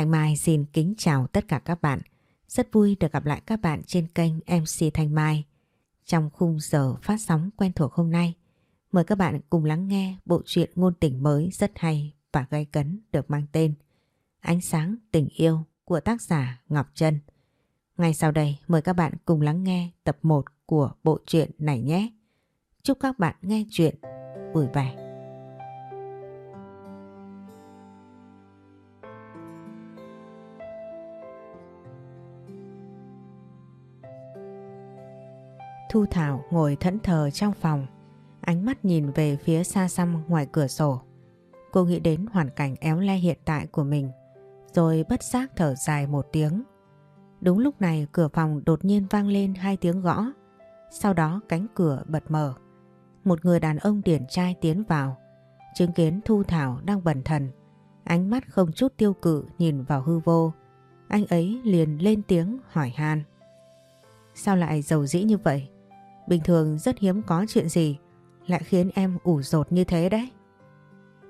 Thanh Mai xin kính chào tất cả các bạn. Rất vui được gặp lại các bạn trên kênh MC Thanh Mai. Trong khung giờ phát sóng quen thuộc hôm nay, mời các bạn cùng lắng nghe bộ truyện ngôn tình mới rất hay và gay cấn được mang tên Ánh sáng tình yêu của tác giả Ngọc Trân. Ngay sau đây mời các bạn cùng lắng nghe tập 1 của bộ truyện này nhé. Chúc các bạn nghe chuyện vui vẻ. Thu Thảo ngồi thẫn thờ trong phòng, ánh mắt nhìn về phía xa xăm ngoài cửa sổ. Cô nghĩ đến hoàn cảnh éo le hiện tại của mình, rồi bất giác thở dài một tiếng. Đúng lúc này cửa phòng đột nhiên vang lên hai tiếng gõ, sau đó cánh cửa bật mở. Một người đàn ông điển trai tiến vào, chứng kiến Thu Thảo đang bần thần, ánh mắt không chút tiêu cự nhìn vào hư vô. Anh ấy liền lên tiếng hỏi han. Sao lại giàu dĩ như vậy? Bình thường rất hiếm có chuyện gì lại khiến em ủ rột như thế đấy.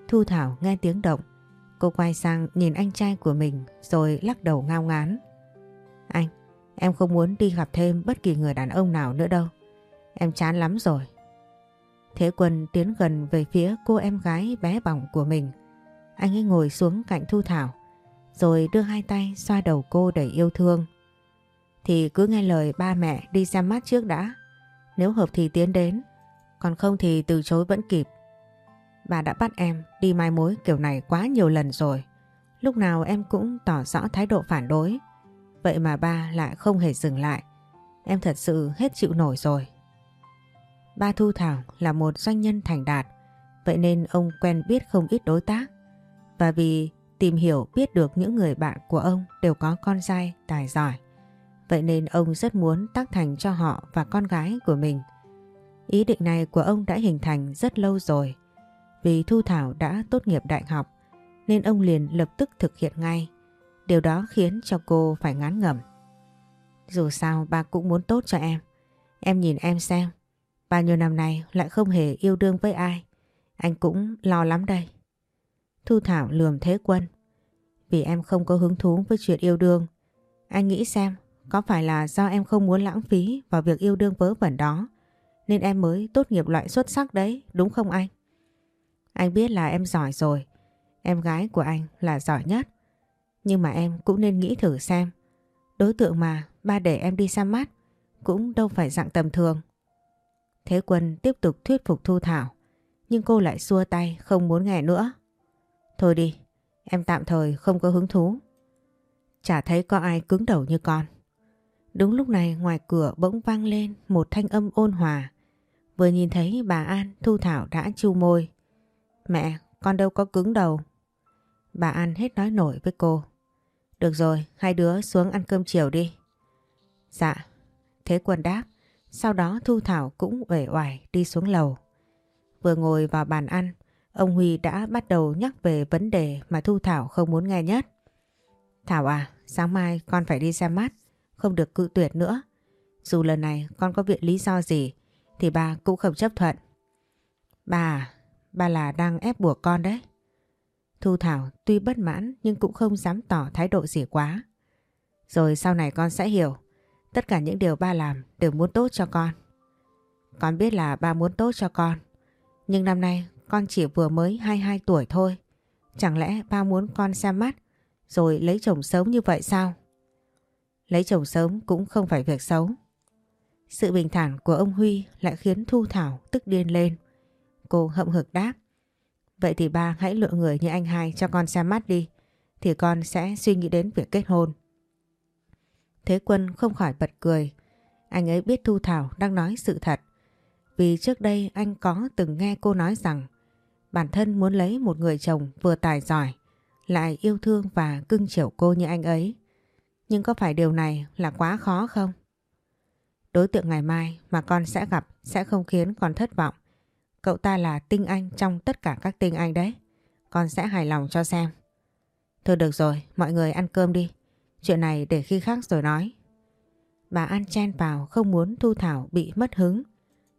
Thu Thảo nghe tiếng động, cô quay sang nhìn anh trai của mình rồi lắc đầu ngao ngán. Anh, em không muốn đi gặp thêm bất kỳ người đàn ông nào nữa đâu. Em chán lắm rồi. Thế Quân tiến gần về phía cô em gái bé bỏng của mình. Anh ấy ngồi xuống cạnh Thu Thảo rồi đưa hai tay xoa đầu cô đầy yêu thương. Thì cứ nghe lời ba mẹ đi xem mắt trước đã. Nếu hợp thì tiến đến, còn không thì từ chối vẫn kịp. Bà đã bắt em đi mai mối kiểu này quá nhiều lần rồi. Lúc nào em cũng tỏ rõ thái độ phản đối. Vậy mà ba lại không hề dừng lại. Em thật sự hết chịu nổi rồi. Ba Thu Thảo là một doanh nhân thành đạt. Vậy nên ông quen biết không ít đối tác. Và vì tìm hiểu biết được những người bạn của ông đều có con trai tài giỏi. Vậy nên ông rất muốn tác thành cho họ và con gái của mình. Ý định này của ông đã hình thành rất lâu rồi. Vì Thu Thảo đã tốt nghiệp đại học, nên ông liền lập tức thực hiện ngay. Điều đó khiến cho cô phải ngán ngẩm. Dù sao ba cũng muốn tốt cho em. Em nhìn em xem. Bao nhiêu năm nay lại không hề yêu đương với ai. Anh cũng lo lắm đây. Thu Thảo lườm Thế Quân. Vì em không có hứng thú với chuyện yêu đương. Anh nghĩ xem có phải là do em không muốn lãng phí vào việc yêu đương vớ vẩn đó nên em mới tốt nghiệp loại xuất sắc đấy, đúng không anh? Anh biết là em giỏi rồi, em gái của anh là giỏi nhất. Nhưng mà em cũng nên nghĩ thử xem, đối tượng mà ba để em đi xem mắt cũng đâu phải dạng tầm thường. Thế Quân tiếp tục thuyết phục Thu Thảo, nhưng cô lại xua tay không muốn nghe nữa. Thôi đi, em tạm thời không có hứng thú. Chả thấy có ai cứng đầu như con. Đúng lúc này ngoài cửa bỗng vang lên một thanh âm ôn hòa. Vừa nhìn thấy bà An, Thu Thảo đã chu môi. Mẹ, con đâu có cứng đầu. Bà An hết nói nổi với cô. Được rồi, hai đứa xuống ăn cơm chiều đi. Dạ. Thế quân đáp. Sau đó Thu Thảo cũng uể oải đi xuống lầu. Vừa ngồi vào bàn ăn, ông Huy đã bắt đầu nhắc về vấn đề mà Thu Thảo không muốn nghe nhất. Thảo à, sáng mai con phải đi xem mắt không được cự tuyệt nữa. Dù lần này con có viện lý do gì thì bà cũng không chấp thuận. Bà, bà là đang ép buộc con đấy. Thu Thảo tuy bất mãn nhưng cũng không dám tỏ thái độ gì quá. Rồi sau này con sẽ hiểu, tất cả những điều ba làm đều muốn tốt cho con. Con biết là ba muốn tốt cho con, nhưng năm nay con chỉ vừa mới 22 tuổi thôi. Chẳng lẽ ba muốn con xem mắt rồi lấy chồng sớm như vậy sao? Lấy chồng sớm cũng không phải việc xấu. Sự bình thản của ông Huy lại khiến Thu Thảo tức điên lên. Cô hậm hực đáp. Vậy thì ba hãy lựa người như anh hai cho con xem mắt đi. Thì con sẽ suy nghĩ đến việc kết hôn. Thế Quân không khỏi bật cười. Anh ấy biết Thu Thảo đang nói sự thật. Vì trước đây anh có từng nghe cô nói rằng bản thân muốn lấy một người chồng vừa tài giỏi, lại yêu thương và cưng chiều cô như anh ấy. Nhưng có phải điều này là quá khó không? Đối tượng ngày mai mà con sẽ gặp sẽ không khiến con thất vọng. Cậu ta là tinh anh trong tất cả các tinh anh đấy. Con sẽ hài lòng cho xem. Thôi được rồi, mọi người ăn cơm đi. Chuyện này để khi khác rồi nói. Bà An chen vào không muốn Thu Thảo bị mất hứng.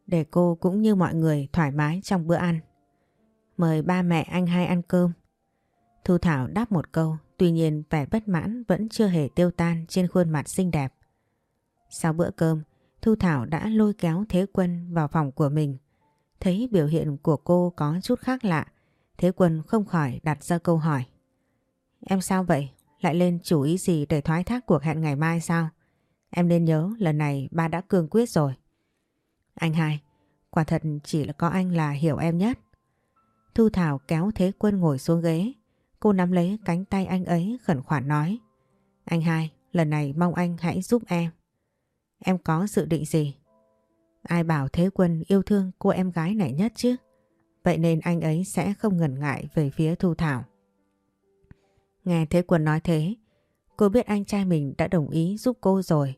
Để cô cũng như mọi người thoải mái trong bữa ăn. Mời ba mẹ anh hai ăn cơm. Thu Thảo đáp một câu Tuy nhiên vẻ bất mãn vẫn chưa hề tiêu tan trên khuôn mặt xinh đẹp. Sau bữa cơm, Thu Thảo đã lôi kéo Thế Quân vào phòng của mình. Thấy biểu hiện của cô có chút khác lạ, Thế Quân không khỏi đặt ra câu hỏi. Em sao vậy? Lại lên chủ ý gì để thoái thác cuộc hẹn ngày mai sao? Em nên nhớ lần này ba đã cương quyết rồi. Anh hai, quả thật chỉ là có anh là hiểu em nhất. Thu Thảo kéo Thế Quân ngồi xuống ghế. Cô nắm lấy cánh tay anh ấy khẩn khoản nói. Anh hai, lần này mong anh hãy giúp em. Em có dự định gì? Ai bảo Thế Quân yêu thương cô em gái này nhất chứ? Vậy nên anh ấy sẽ không ngần ngại về phía Thu Thảo. Nghe Thế Quân nói thế, cô biết anh trai mình đã đồng ý giúp cô rồi.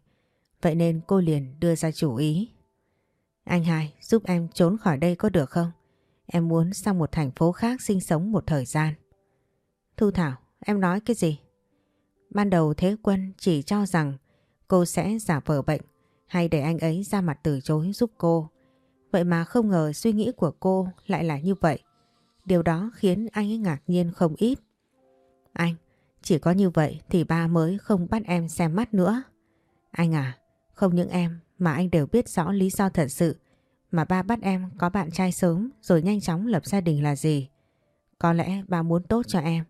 Vậy nên cô liền đưa ra chủ ý. Anh hai giúp em trốn khỏi đây có được không? Em muốn sang một thành phố khác sinh sống một thời gian. Thu Thảo, em nói cái gì? Ban đầu Thế Quân chỉ cho rằng cô sẽ giả vờ bệnh hay để anh ấy ra mặt từ chối giúp cô. Vậy mà không ngờ suy nghĩ của cô lại là như vậy. Điều đó khiến anh ấy ngạc nhiên không ít. Anh, chỉ có như vậy thì ba mới không bắt em xem mắt nữa. Anh à, không những em mà anh đều biết rõ lý do thật sự mà ba bắt em có bạn trai sớm rồi nhanh chóng lập gia đình là gì. Có lẽ ba muốn tốt cho em,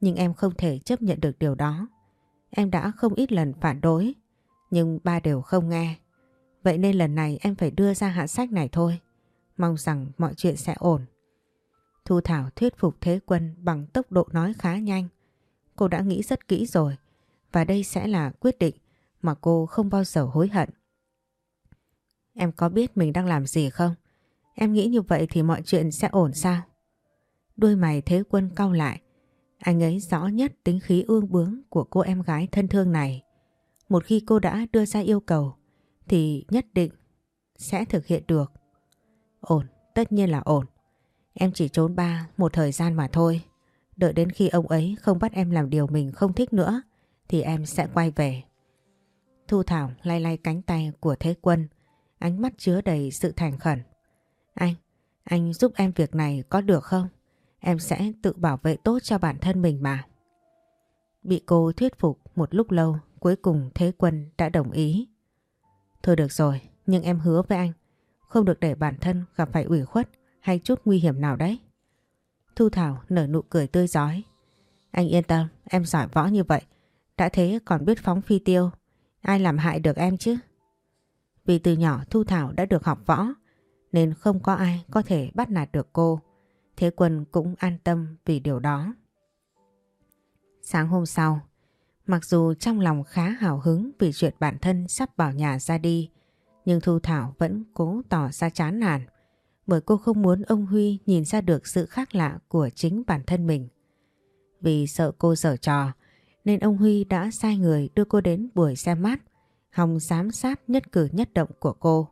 nhưng em không thể chấp nhận được điều đó. Em đã không ít lần phản đối, nhưng ba đều không nghe. Vậy nên lần này em phải đưa ra hạ sách này thôi. Mong rằng mọi chuyện sẽ ổn. Thu Thảo thuyết phục Thế Quân bằng tốc độ nói khá nhanh. Cô đã nghĩ rất kỹ rồi và đây sẽ là quyết định mà cô không bao giờ hối hận. Em có biết mình đang làm gì không? Em nghĩ như vậy thì mọi chuyện sẽ ổn sao? Đôi mày Thế Quân cau lại. Anh ấy rõ nhất tính khí ương bướng của cô em gái thân thương này. Một khi cô đã đưa ra yêu cầu thì nhất định sẽ thực hiện được. Ổn, tất nhiên là ổn. Em chỉ trốn ba một thời gian mà thôi. Đợi đến khi ông ấy không bắt em làm điều mình không thích nữa thì em sẽ quay về. Thu Thảo lay lay cánh tay của Thế Quân, ánh mắt chứa đầy sự thành khẩn. Anh, anh giúp em việc này có được không? Em sẽ tự bảo vệ tốt cho bản thân mình mà. Bị cô thuyết phục một lúc lâu, cuối cùng Thế Quân đã đồng ý. Thôi được rồi, nhưng em hứa với anh, không được để bản thân gặp phải ủy khuất hay chút nguy hiểm nào đấy. Thu Thảo nở nụ cười tươi giói. Anh yên tâm, em giỏi võ như vậy, đã thế còn biết phóng phi tiêu, ai làm hại được em chứ? Vì từ nhỏ Thu Thảo đã được học võ, nên không có ai có thể bắt nạt được cô. Thế Quân cũng an tâm vì điều đó. Sáng hôm sau, mặc dù trong lòng khá hào hứng vì chuyện bản thân sắp bảo nhà ra đi, nhưng Thu Thảo vẫn cố tỏ ra chán nản bởi cô không muốn ông Huy nhìn ra được sự khác lạ của chính bản thân mình. Vì sợ cô dở trò nên ông Huy đã sai người đưa cô đến buổi xem mắt hòng giám sát nhất cử nhất động của cô.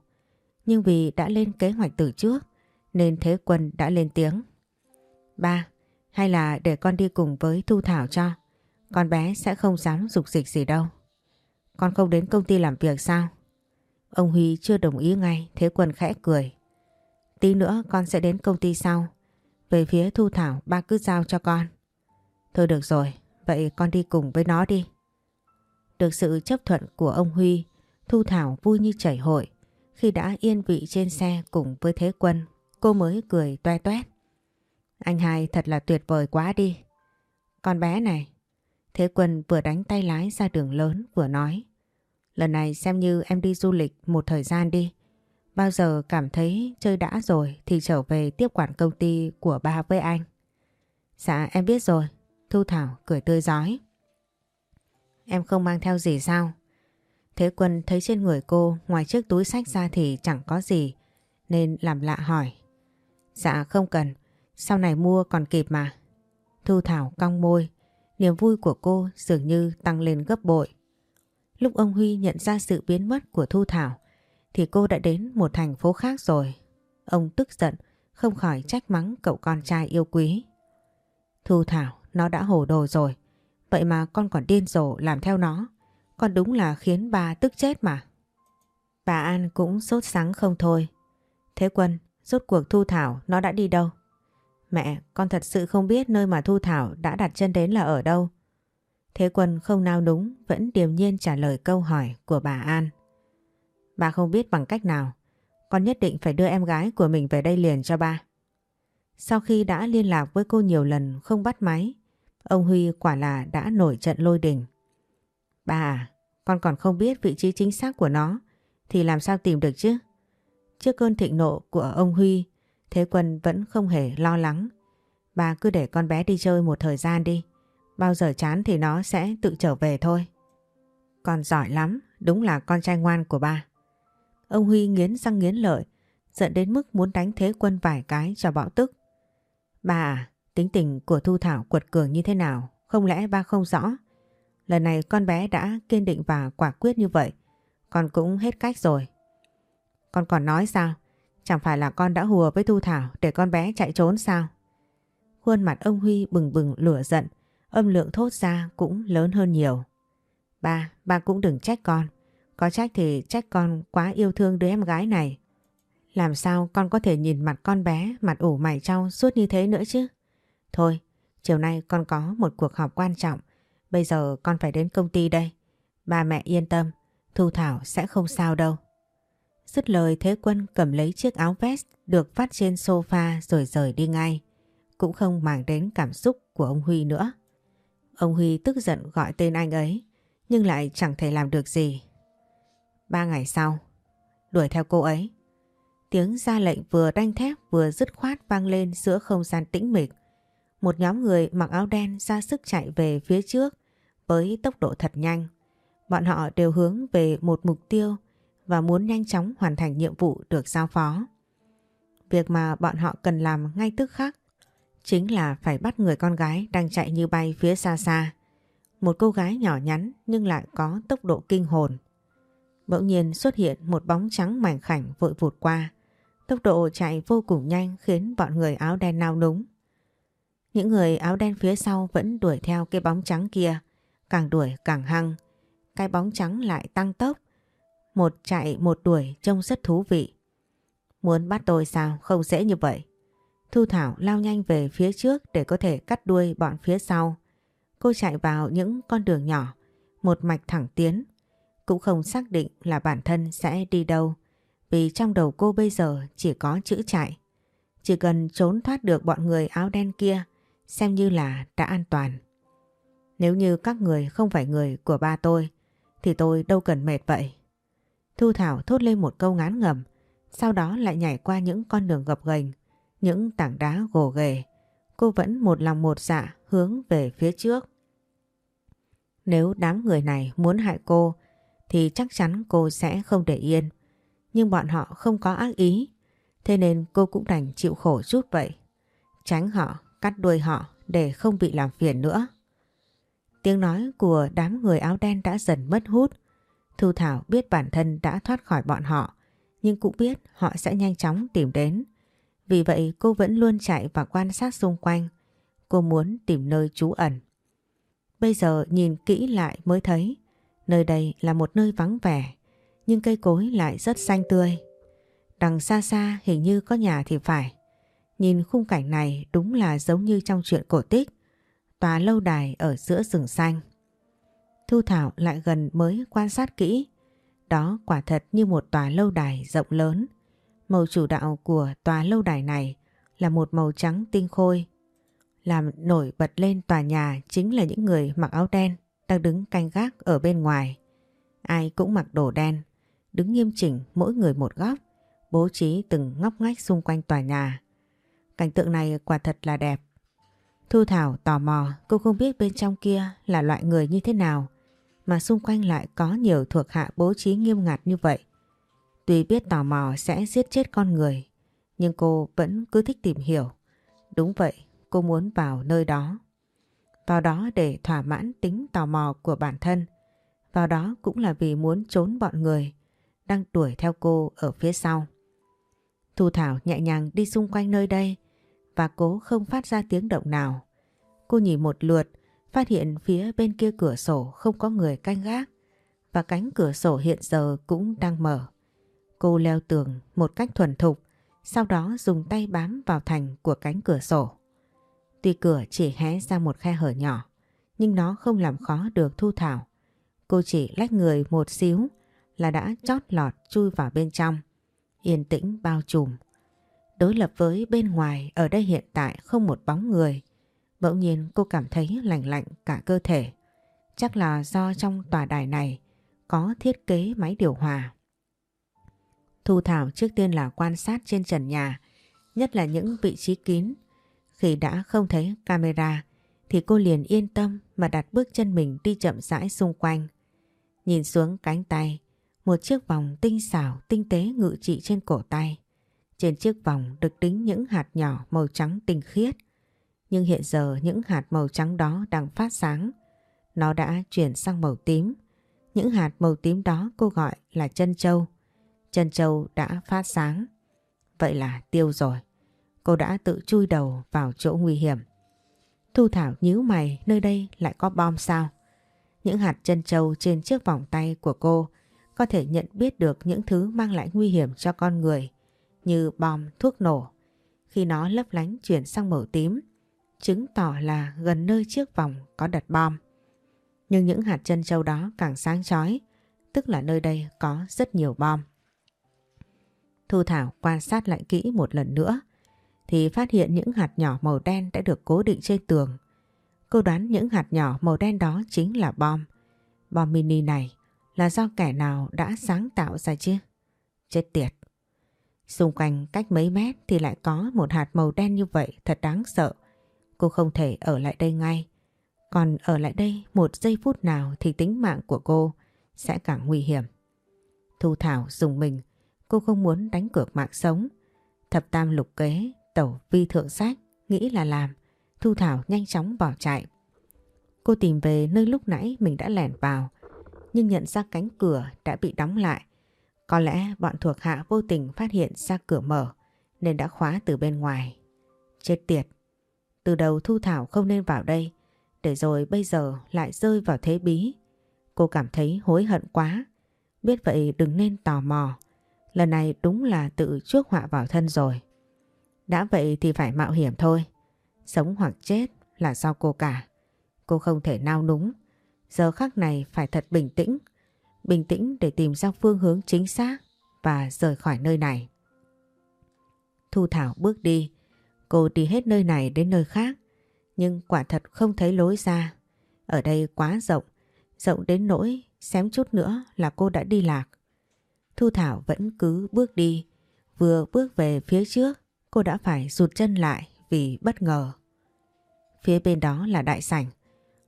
Nhưng vì đã lên kế hoạch từ trước nên Thế Quân đã lên tiếng. Ba, hay là để con đi cùng với Thu Thảo cho. Con bé sẽ không dám dục dịch gì đâu. Con không đến công ty làm việc sao? Ông Huy chưa đồng ý ngay, Thế Quân khẽ cười. Tí nữa con sẽ đến công ty sau. Về phía Thu Thảo ba cứ giao cho con. Thôi được rồi, vậy con đi cùng với nó đi. Được sự chấp thuận của ông Huy, Thu Thảo vui như chảy hội. Khi đã yên vị trên xe cùng với Thế Quân, cô mới cười toe toét. Anh hai thật là tuyệt vời quá đi. Con bé này. Thế Quân vừa đánh tay lái ra đường lớn vừa nói. Lần này xem như em đi du lịch một thời gian đi. Bao giờ cảm thấy chơi đã rồi thì trở về tiếp quản công ty của ba với anh. Dạ em biết rồi. Thu Thảo cười tươi giói. Em không mang theo gì sao? Thế Quân thấy trên người cô ngoài chiếc túi sách ra thì chẳng có gì nên làm lạ hỏi. Dạ không cần, sau này mua còn kịp mà. Thu Thảo cong môi, niềm vui của cô dường như tăng lên gấp bội. Lúc ông Huy nhận ra sự biến mất của Thu Thảo thì cô đã đến một thành phố khác rồi. Ông tức giận, không khỏi trách mắng cậu con trai yêu quý. Thu Thảo, nó đã hồ đồ rồi. Vậy mà con còn điên rồ làm theo nó. Con đúng là khiến bà tức chết mà. Bà An cũng sốt sắng không thôi. Thế Quân, rốt cuộc Thu Thảo nó đã đi đâu? Mẹ, con thật sự không biết nơi mà Thu Thảo đã đặt chân đến là ở đâu. Thế Quân không nao núng vẫn điềm nhiên trả lời câu hỏi của bà An. Bà không biết bằng cách nào, con nhất định phải đưa em gái của mình về đây liền cho ba. Sau khi đã liên lạc với cô nhiều lần không bắt máy, ông Huy quả là đã nổi trận lôi đình. Ba à, con còn không biết vị trí chính xác của nó, thì làm sao tìm được chứ? Trước cơn thịnh nộ của ông Huy, Thế Quân vẫn không hề lo lắng. Bà cứ để con bé đi chơi một thời gian đi. Bao giờ chán thì nó sẽ tự trở về thôi. Con giỏi lắm, đúng là con trai ngoan của ba. Ông Huy nghiến răng nghiến lợi, giận đến mức muốn đánh Thế Quân vài cái cho bạo tức. Bà à, tính tình của Thu Thảo quật cường như thế nào, không lẽ ba không rõ? Lần này con bé đã kiên định và quả quyết như vậy, con cũng hết cách rồi. Con còn nói sao? Chẳng phải là con đã hùa với Thu Thảo để con bé chạy trốn sao? Khuôn mặt ông Huy bừng bừng lửa giận, âm lượng thốt ra cũng lớn hơn nhiều. Ba, ba cũng đừng trách con. Có trách thì trách con quá yêu thương đứa em gái này. Làm sao con có thể nhìn mặt con bé mặt ủ mày trao suốt như thế nữa chứ? Thôi, chiều nay con có một cuộc họp quan trọng. Bây giờ con phải đến công ty đây. Ba mẹ yên tâm, Thu Thảo sẽ không sao đâu. Dứt lời Thế Quân cầm lấy chiếc áo vest được phát trên sofa rồi rời đi ngay. Cũng không màng đến cảm xúc của ông Huy nữa. Ông Huy tức giận gọi tên anh ấy, nhưng lại chẳng thể làm được gì. Ba ngày sau, đuổi theo cô ấy. Tiếng ra lệnh vừa đanh thép vừa dứt khoát vang lên giữa không gian tĩnh mịch. Một nhóm người mặc áo đen ra sức chạy về phía trước với tốc độ thật nhanh. Bọn họ đều hướng về một mục tiêu và muốn nhanh chóng hoàn thành nhiệm vụ được giao phó. Việc mà bọn họ cần làm ngay tức khắc chính là phải bắt người con gái đang chạy như bay phía xa xa. Một cô gái nhỏ nhắn nhưng lại có tốc độ kinh hồn. Bỗng nhiên xuất hiện một bóng trắng mảnh khảnh vội vụt qua. Tốc độ chạy vô cùng nhanh khiến bọn người áo đen nao núng. Những người áo đen phía sau vẫn đuổi theo cái bóng trắng kia. Càng đuổi càng hăng. Cái bóng trắng lại tăng tốc. Một chạy một đuổi trông rất thú vị. Muốn bắt tôi sao? Không dễ như vậy. Thu Thảo lao nhanh về phía trước để có thể cắt đuôi bọn phía sau. Cô chạy vào những con đường nhỏ, một mạch thẳng tiến. Cũng không xác định là bản thân sẽ đi đâu, vì trong đầu cô bây giờ chỉ có chữ chạy. Chỉ cần trốn thoát được bọn người áo đen kia, xem như là đã an toàn. Nếu như các người không phải người của ba tôi, thì tôi đâu cần mệt vậy. Thu Thảo thốt lên một câu ngán ngầm, sau đó lại nhảy qua những con đường gập ghềnh, những tảng đá gồ ghề. Cô vẫn một lòng một dạ hướng về phía trước. Nếu đám người này muốn hại cô thì chắc chắn cô sẽ không để yên. Nhưng bọn họ không có ác ý, thế nên cô cũng đành chịu khổ chút vậy. Tránh họ, cắt đuôi họ để không bị làm phiền nữa. Tiếng nói của đám người áo đen đã dần mất hút. Thu Thảo biết bản thân đã thoát khỏi bọn họ, nhưng cũng biết họ sẽ nhanh chóng tìm đến. Vì vậy cô vẫn luôn chạy và quan sát xung quanh. Cô muốn tìm nơi trú ẩn. Bây giờ nhìn kỹ lại mới thấy nơi đây là một nơi vắng vẻ nhưng cây cối lại rất xanh tươi. Đằng xa xa hình như có nhà thì phải. Nhìn khung cảnh này đúng là giống như trong chuyện cổ tích. Tòa lâu đài ở giữa rừng xanh. Thu Thảo lại gần mới quan sát kỹ. Đó quả thật như một tòa lâu đài rộng lớn. Màu chủ đạo của tòa lâu đài này là một màu trắng tinh khôi. Làm nổi bật lên tòa nhà chính là những người mặc áo đen đang đứng canh gác ở bên ngoài. Ai cũng mặc đồ đen, đứng nghiêm chỉnh mỗi người một góc, bố trí từng ngóc ngách xung quanh tòa nhà. Cảnh tượng này quả thật là đẹp. Thu Thảo tò mò cô không biết bên trong kia là loại người như thế nào mà xung quanh lại có nhiều thuộc hạ bố trí nghiêm ngặt như vậy. Tuy biết tò mò sẽ giết chết con người, nhưng cô vẫn cứ thích tìm hiểu. Đúng vậy, cô muốn vào nơi đó. Vào đó để thỏa mãn tính tò mò của bản thân. Vào đó cũng là vì muốn trốn bọn người đang đuổi theo cô ở phía sau. Thu Thảo nhẹ nhàng đi xung quanh nơi đây và cố không phát ra tiếng động nào. Cô nhìn một lượt, phát hiện phía bên kia cửa sổ không có người canh gác và cánh cửa sổ hiện giờ cũng đang mở. Cô leo tường một cách thuần thục, sau đó dùng tay bám vào thành của cánh cửa sổ. Tuy cửa chỉ hé ra một khe hở nhỏ, nhưng nó không làm khó được Thu Thảo. Cô chỉ lách người một xíu là đã chót lọt chui vào bên trong. Yên tĩnh bao trùm. Đối lập với bên ngoài ở đây hiện tại không một bóng người. Bỗng nhiên cô cảm thấy lạnh lạnh cả cơ thể. Chắc là do trong tòa đài này có thiết kế máy điều hòa. Thu Thảo trước tiên là quan sát trên trần nhà, nhất là những vị trí kín. Khi đã không thấy camera thì cô liền yên tâm mà đặt bước chân mình đi chậm rãi xung quanh. Nhìn xuống cánh tay, một chiếc vòng tinh xảo tinh tế ngự trị trên cổ tay. Trên chiếc vòng được đính những hạt nhỏ màu trắng tinh khiết. Nhưng hiện giờ những hạt màu trắng đó đang phát sáng. Nó đã chuyển sang màu tím. Những hạt màu tím đó cô gọi là chân châu. Chân châu đã phát sáng. Vậy là tiêu rồi. Cô đã tự chui đầu vào chỗ nguy hiểm. Thu Thảo nhíu mày nơi đây lại có bom sao? Những hạt chân châu trên chiếc vòng tay của cô có thể nhận biết được những thứ mang lại nguy hiểm cho con người như bom, thuốc nổ. Khi nó lấp lánh chuyển sang màu tím, chứng tỏ là gần nơi chiếc vòng có đặt bom. Nhưng những hạt chân châu đó càng sáng chói, tức là nơi đây có rất nhiều bom. Thu Thảo quan sát lại kỹ một lần nữa thì phát hiện những hạt nhỏ màu đen đã được cố định trên tường. Cô đoán những hạt nhỏ màu đen đó chính là bom. Bom mini này là do kẻ nào đã sáng tạo ra chứ? Chết tiệt! Xung quanh cách mấy mét thì lại có một hạt màu đen như vậy thật đáng sợ. Cô không thể ở lại đây ngay. Còn ở lại đây một giây phút nào thì tính mạng của cô sẽ càng nguy hiểm. Thu Thảo dùng mình, cô không muốn đánh cược mạng sống. Thập tam lục kế, tẩu vi thượng sách, nghĩ là làm. Thu Thảo nhanh chóng bỏ chạy. Cô tìm về nơi lúc nãy mình đã lẻn vào, nhưng nhận ra cánh cửa đã bị đóng lại. Có lẽ bọn thuộc hạ vô tình phát hiện ra cửa mở nên đã khóa từ bên ngoài. Chết tiệt! Từ đầu Thu Thảo không nên vào đây để rồi bây giờ lại rơi vào thế bí. Cô cảm thấy hối hận quá. Biết vậy đừng nên tò mò. Lần này đúng là tự chuốc họa vào thân rồi. Đã vậy thì phải mạo hiểm thôi. Sống hoặc chết là do cô cả. Cô không thể nao núng. Giờ khắc này phải thật bình tĩnh. Bình tĩnh để tìm ra phương hướng chính xác và rời khỏi nơi này. Thu Thảo bước đi. Cô đi hết nơi này đến nơi khác. Nhưng quả thật không thấy lối ra. Ở đây quá rộng. Rộng đến nỗi xém chút nữa là cô đã đi lạc. Thu Thảo vẫn cứ bước đi. Vừa bước về phía trước cô đã phải rụt chân lại vì bất ngờ. Phía bên đó là đại sảnh.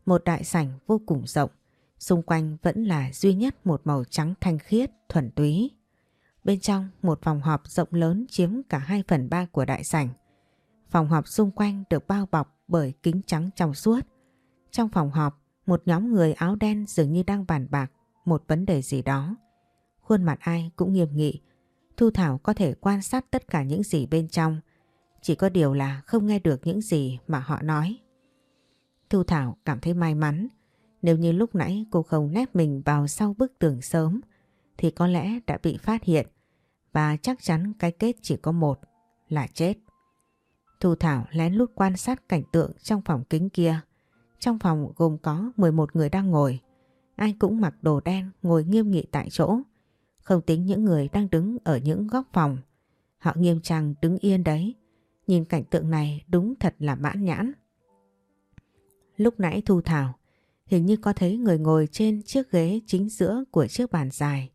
Một đại sảnh vô cùng rộng. Xung quanh vẫn là duy nhất một màu trắng thanh khiết, thuần túy. Bên trong một phòng họp rộng lớn chiếm cả 2 phần 3 của đại sảnh. Phòng họp xung quanh được bao bọc bởi kính trắng trong suốt. Trong phòng họp, một nhóm người áo đen dường như đang bàn bạc một vấn đề gì đó. Khuôn mặt ai cũng nghiêm nghị. Thu Thảo có thể quan sát tất cả những gì bên trong. Chỉ có điều là không nghe được những gì mà họ nói. Thu Thảo cảm thấy may mắn. Nếu như lúc nãy cô không nép mình vào sau bức tường sớm thì có lẽ đã bị phát hiện và chắc chắn cái kết chỉ có một là chết. Thu Thảo lén lút quan sát cảnh tượng trong phòng kính kia. Trong phòng gồm có 11 người đang ngồi. Ai cũng mặc đồ đen ngồi nghiêm nghị tại chỗ. Không tính những người đang đứng ở những góc phòng. Họ nghiêm trang đứng yên đấy. Nhìn cảnh tượng này đúng thật là mãn nhãn. Lúc nãy Thu Thảo hình như có thấy người ngồi trên chiếc ghế chính giữa của chiếc bàn dài.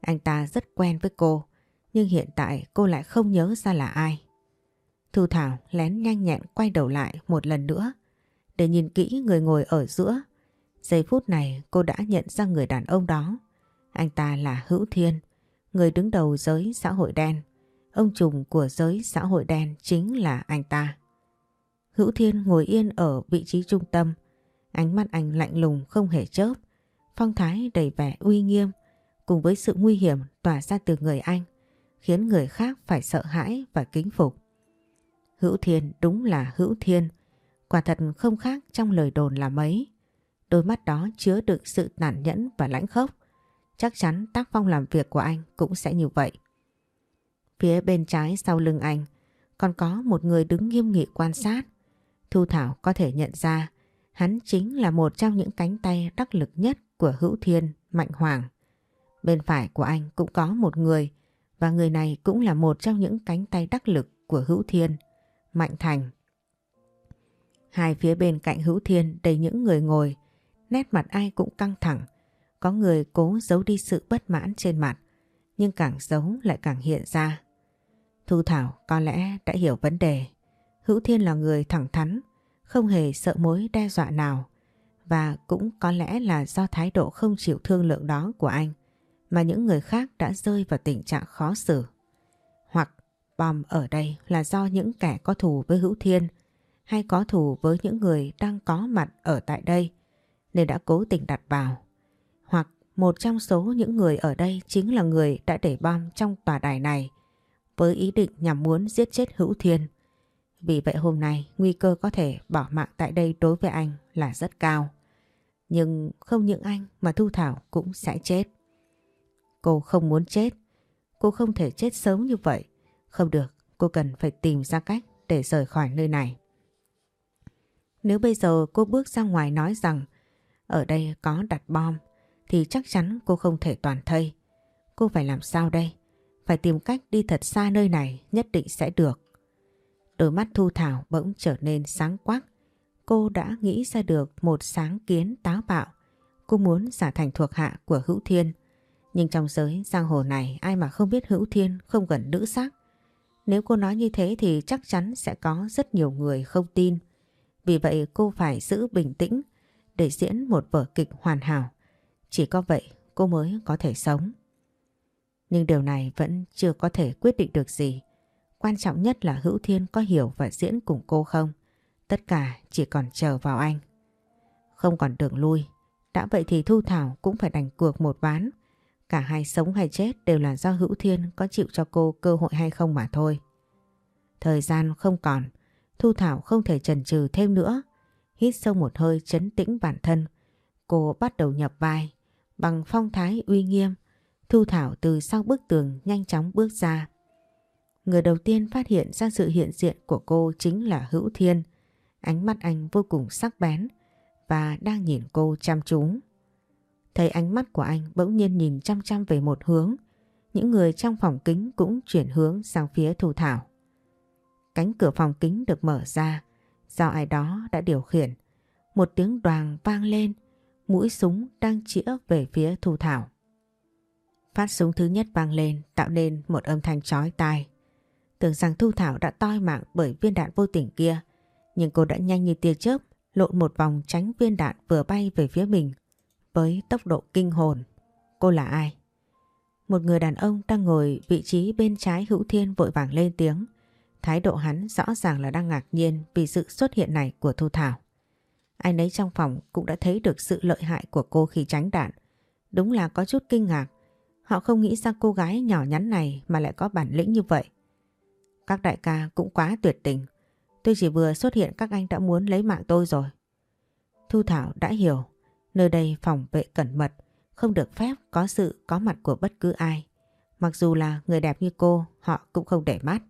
Anh ta rất quen với cô, nhưng hiện tại cô lại không nhớ ra là ai. Thu Thảo lén nhanh nhẹn quay đầu lại một lần nữa để nhìn kỹ người ngồi ở giữa. Giây phút này cô đã nhận ra người đàn ông đó. Anh ta là Hữu Thiên, người đứng đầu giới xã hội đen. Ông trùm của giới xã hội đen chính là anh ta. Hữu Thiên ngồi yên ở vị trí trung tâm, ánh mắt anh lạnh lùng không hề chớp, phong thái đầy vẻ uy nghiêm cùng với sự nguy hiểm tỏa ra từ người anh, khiến người khác phải sợ hãi và kính phục. Hữu Thiên đúng là Hữu Thiên, quả thật không khác trong lời đồn là mấy. Đôi mắt đó chứa đựng sự tàn nhẫn và lãnh khốc, chắc chắn tác phong làm việc của anh cũng sẽ như vậy. Phía bên trái sau lưng anh còn có một người đứng nghiêm nghị quan sát. Thu Thảo có thể nhận ra Hắn chính là một trong những cánh tay đắc lực nhất của Hữu Thiên, Mạnh Hoàng. Bên phải của anh cũng có một người và người này cũng là một trong những cánh tay đắc lực của Hữu Thiên, Mạnh Thành. Hai phía bên cạnh Hữu Thiên đầy những người ngồi, nét mặt ai cũng căng thẳng. Có người cố giấu đi sự bất mãn trên mặt, nhưng càng giấu lại càng hiện ra. Thu Thảo có lẽ đã hiểu vấn đề. Hữu Thiên là người thẳng thắn, không hề sợ mối đe dọa nào. Và cũng có lẽ là do thái độ không chịu thương lượng đó của anh mà những người khác đã rơi vào tình trạng khó xử. Bom ở đây là do những kẻ có thù với Hữu Thiên, hay có thù với những người đang có mặt ở tại đây, nên đã cố tình đặt vào. Hoặc một trong số những người ở đây chính là người đã để bom trong tòa đài này, với ý định nhằm muốn giết chết Hữu Thiên. Vì vậy hôm nay, nguy cơ có thể bỏ mạng tại đây đối với anh là rất cao. Nhưng không những anh mà Thu Thảo cũng sẽ chết. Cô không muốn chết. Cô không thể chết sớm như vậy. Không được, cô cần phải tìm ra cách để rời khỏi nơi này. Nếu bây giờ cô bước ra ngoài nói rằng ở đây có đặt bom thì chắc chắn cô không thể toàn thây. Cô phải làm sao đây? Phải tìm cách đi thật xa nơi này nhất định sẽ được. Đôi mắt Thu Thảo bỗng trở nên sáng quắc. Cô đã nghĩ ra được một sáng kiến táo bạo. Cô muốn giả thành thuộc hạ của Hữu Thiên. Nhưng trong giới giang hồ này ai mà không biết Hữu Thiên không gần nữ sắc. Nếu cô nói như thế thì chắc chắn sẽ có rất nhiều người không tin. Vì vậy cô phải giữ bình tĩnh để diễn một vở kịch hoàn hảo. Chỉ có vậy cô mới có thể sống. Nhưng điều này vẫn chưa có thể quyết định được gì. Quan trọng nhất là Hữu Thiên có hiểu và diễn cùng cô không. Tất cả chỉ còn chờ vào anh. Không còn đường lui. Đã vậy thì Thu Thảo cũng phải đành cược một ván. Cả hai sống hay chết đều là do Hữu Thiên có chịu cho cô cơ hội hay không mà thôi. Thời gian không còn. Thu Thảo không thể chần chừ thêm nữa. Hít sâu một hơi chấn tĩnh bản thân. Cô bắt đầu nhập vai. Bằng phong thái uy nghiêm. Thu Thảo từ sau bức tường nhanh chóng bước ra. Người đầu tiên phát hiện ra sự hiện diện của cô chính là Hữu Thiên. Ánh mắt anh vô cùng sắc bén và đang nhìn cô chăm chú. Thấy ánh mắt của anh bỗng nhiên nhìn chăm chăm về một hướng. Những người trong phòng kính cũng chuyển hướng sang phía Thu Thảo. Cánh cửa phòng kính được mở ra do ai đó đã điều khiển. Một tiếng đoàn vang lên, mũi súng đang chĩa về phía Thu Thảo. Phát súng thứ nhất vang lên tạo nên một âm thanh chói tai. Tưởng rằng Thu Thảo đã toi mạng bởi viên đạn vô tình kia, nhưng cô đã nhanh như tia chớp lộn một vòng tránh viên đạn vừa bay về phía mình với tốc độ kinh hồn. Cô là ai? Một người đàn ông đang ngồi vị trí bên trái Hữu Thiên vội vàng lên tiếng. Thái độ hắn rõ ràng là đang ngạc nhiên vì sự xuất hiện này của Thu Thảo. Ai nấy trong phòng cũng đã thấy được sự lợi hại của cô khi tránh đạn. Đúng là có chút kinh ngạc. Họ không nghĩ ra cô gái nhỏ nhắn này mà lại có bản lĩnh như vậy. Các đại ca cũng quá tuyệt tình. Tôi chỉ vừa xuất hiện các anh đã muốn lấy mạng tôi rồi. Thu Thảo đã hiểu, nơi đây phòng vệ cẩn mật, không được phép có sự có mặt của bất cứ ai. Mặc dù là người đẹp như cô, họ cũng không để mắt.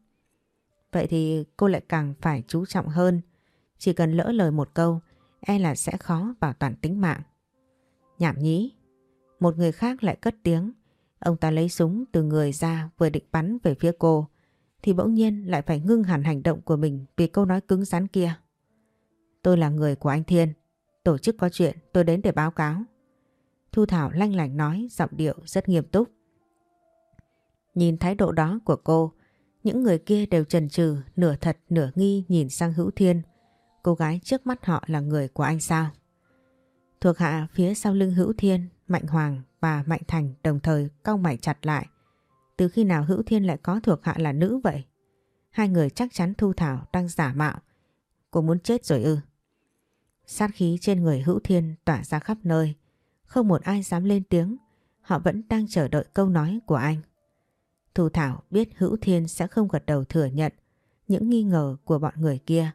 Vậy thì cô lại càng phải chú trọng hơn. Chỉ cần lỡ lời một câu, e là sẽ khó bảo toàn tính mạng. Nhảm nhí. Một người khác lại cất tiếng. Ông ta lấy súng từ người ra vừa định bắn về phía cô. Thì bỗng nhiên lại phải ngưng hẳn hành động của mình vì câu nói cứng rắn kia. Tôi là người của anh Thiên. Tổ chức có chuyện tôi đến để báo cáo. Thu Thảo lanh lảnh nói giọng điệu rất nghiêm túc. Nhìn thái độ đó của cô, những người kia đều chần chừ nửa thật nửa nghi nhìn sang Hữu Thiên. Cô gái trước mắt họ là người của anh sao? Thuộc hạ phía sau lưng Hữu Thiên, Mạnh Hoàng và Mạnh Thành đồng thời cau mày chặt lại. Từ khi nào Hữu Thiên lại có thuộc hạ là nữ vậy? Hai người chắc chắn Thu Thảo đang giả mạo. Cô muốn chết rồi ư? Sát khí trên người Hữu Thiên tỏa ra khắp nơi. Không một ai dám lên tiếng. Họ vẫn đang chờ đợi câu nói của anh. Thu Thảo biết Hữu Thiên sẽ không gật đầu thừa nhận những nghi ngờ của bọn người kia.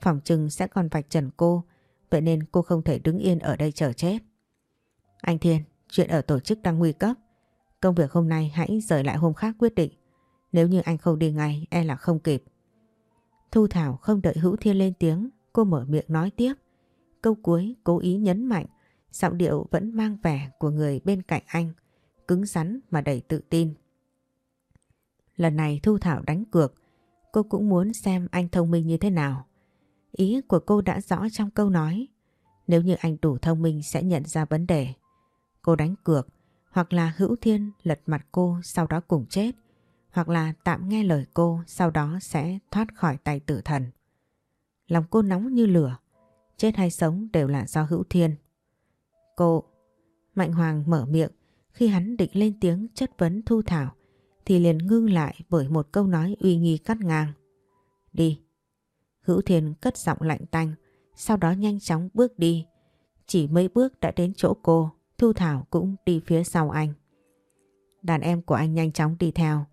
Phòng trừng sẽ còn vạch trần cô, vậy nên cô không thể đứng yên ở đây chờ chết. Anh Thiên, chuyện ở tổ chức đang nguy cấp. Công việc hôm nay hãy rời lại hôm khác quyết định. Nếu như anh không đi ngay, e là không kịp. Thu Thảo không đợi Hữu Thiên lên tiếng, cô mở miệng nói tiếp câu cuối cố ý nhấn mạnh, giọng điệu vẫn mang vẻ của người bên cạnh anh, cứng rắn mà đầy tự tin. Lần này Thu Thảo đánh cược, cô cũng muốn xem anh thông minh như thế nào. Ý của cô đã rõ trong câu nói, nếu như anh đủ thông minh sẽ nhận ra vấn đề. Cô đánh cược, hoặc là hữu thiên lật mặt cô sau đó cùng chết, hoặc là tạm nghe lời cô sau đó sẽ thoát khỏi tay tử thần. Lòng cô nóng như lửa, chết hay sống đều là do hữu thiên. Cô, Mạnh Hoàng mở miệng khi hắn định lên tiếng chất vấn Thu Thảo thì liền ngưng lại bởi một câu nói uy nghi cắt ngang. Đi. Hữu Thiên cất giọng lạnh tanh, sau đó nhanh chóng bước đi. Chỉ mấy bước đã đến chỗ cô, Thu Thảo cũng đi phía sau anh. Đàn em của anh nhanh chóng đi theo.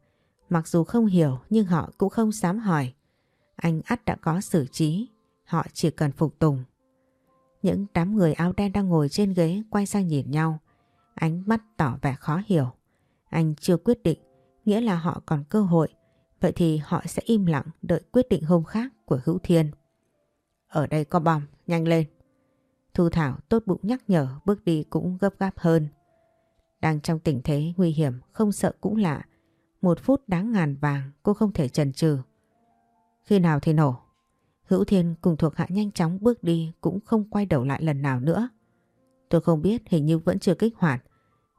Mặc dù không hiểu nhưng họ cũng không dám hỏi. Anh ắt đã có xử trí, họ chỉ cần phục tùng. Những đám người áo đen đang ngồi trên ghế quay sang nhìn nhau. Ánh mắt tỏ vẻ khó hiểu. Anh chưa quyết định, nghĩa là họ còn cơ hội. Vậy thì họ sẽ im lặng đợi quyết định hôm khác của Hữu Thiên. Ở đây có bom, nhanh lên. Thu Thảo tốt bụng nhắc nhở bước đi cũng gấp gáp hơn. Đang trong tình thế nguy hiểm, không sợ cũng lạ. Một phút đáng ngàn vàng cô không thể chần chừ. Khi nào thì nổ? Hữu Thiên cùng thuộc hạ nhanh chóng bước đi cũng không quay đầu lại lần nào nữa. Tôi không biết hình như vẫn chưa kích hoạt.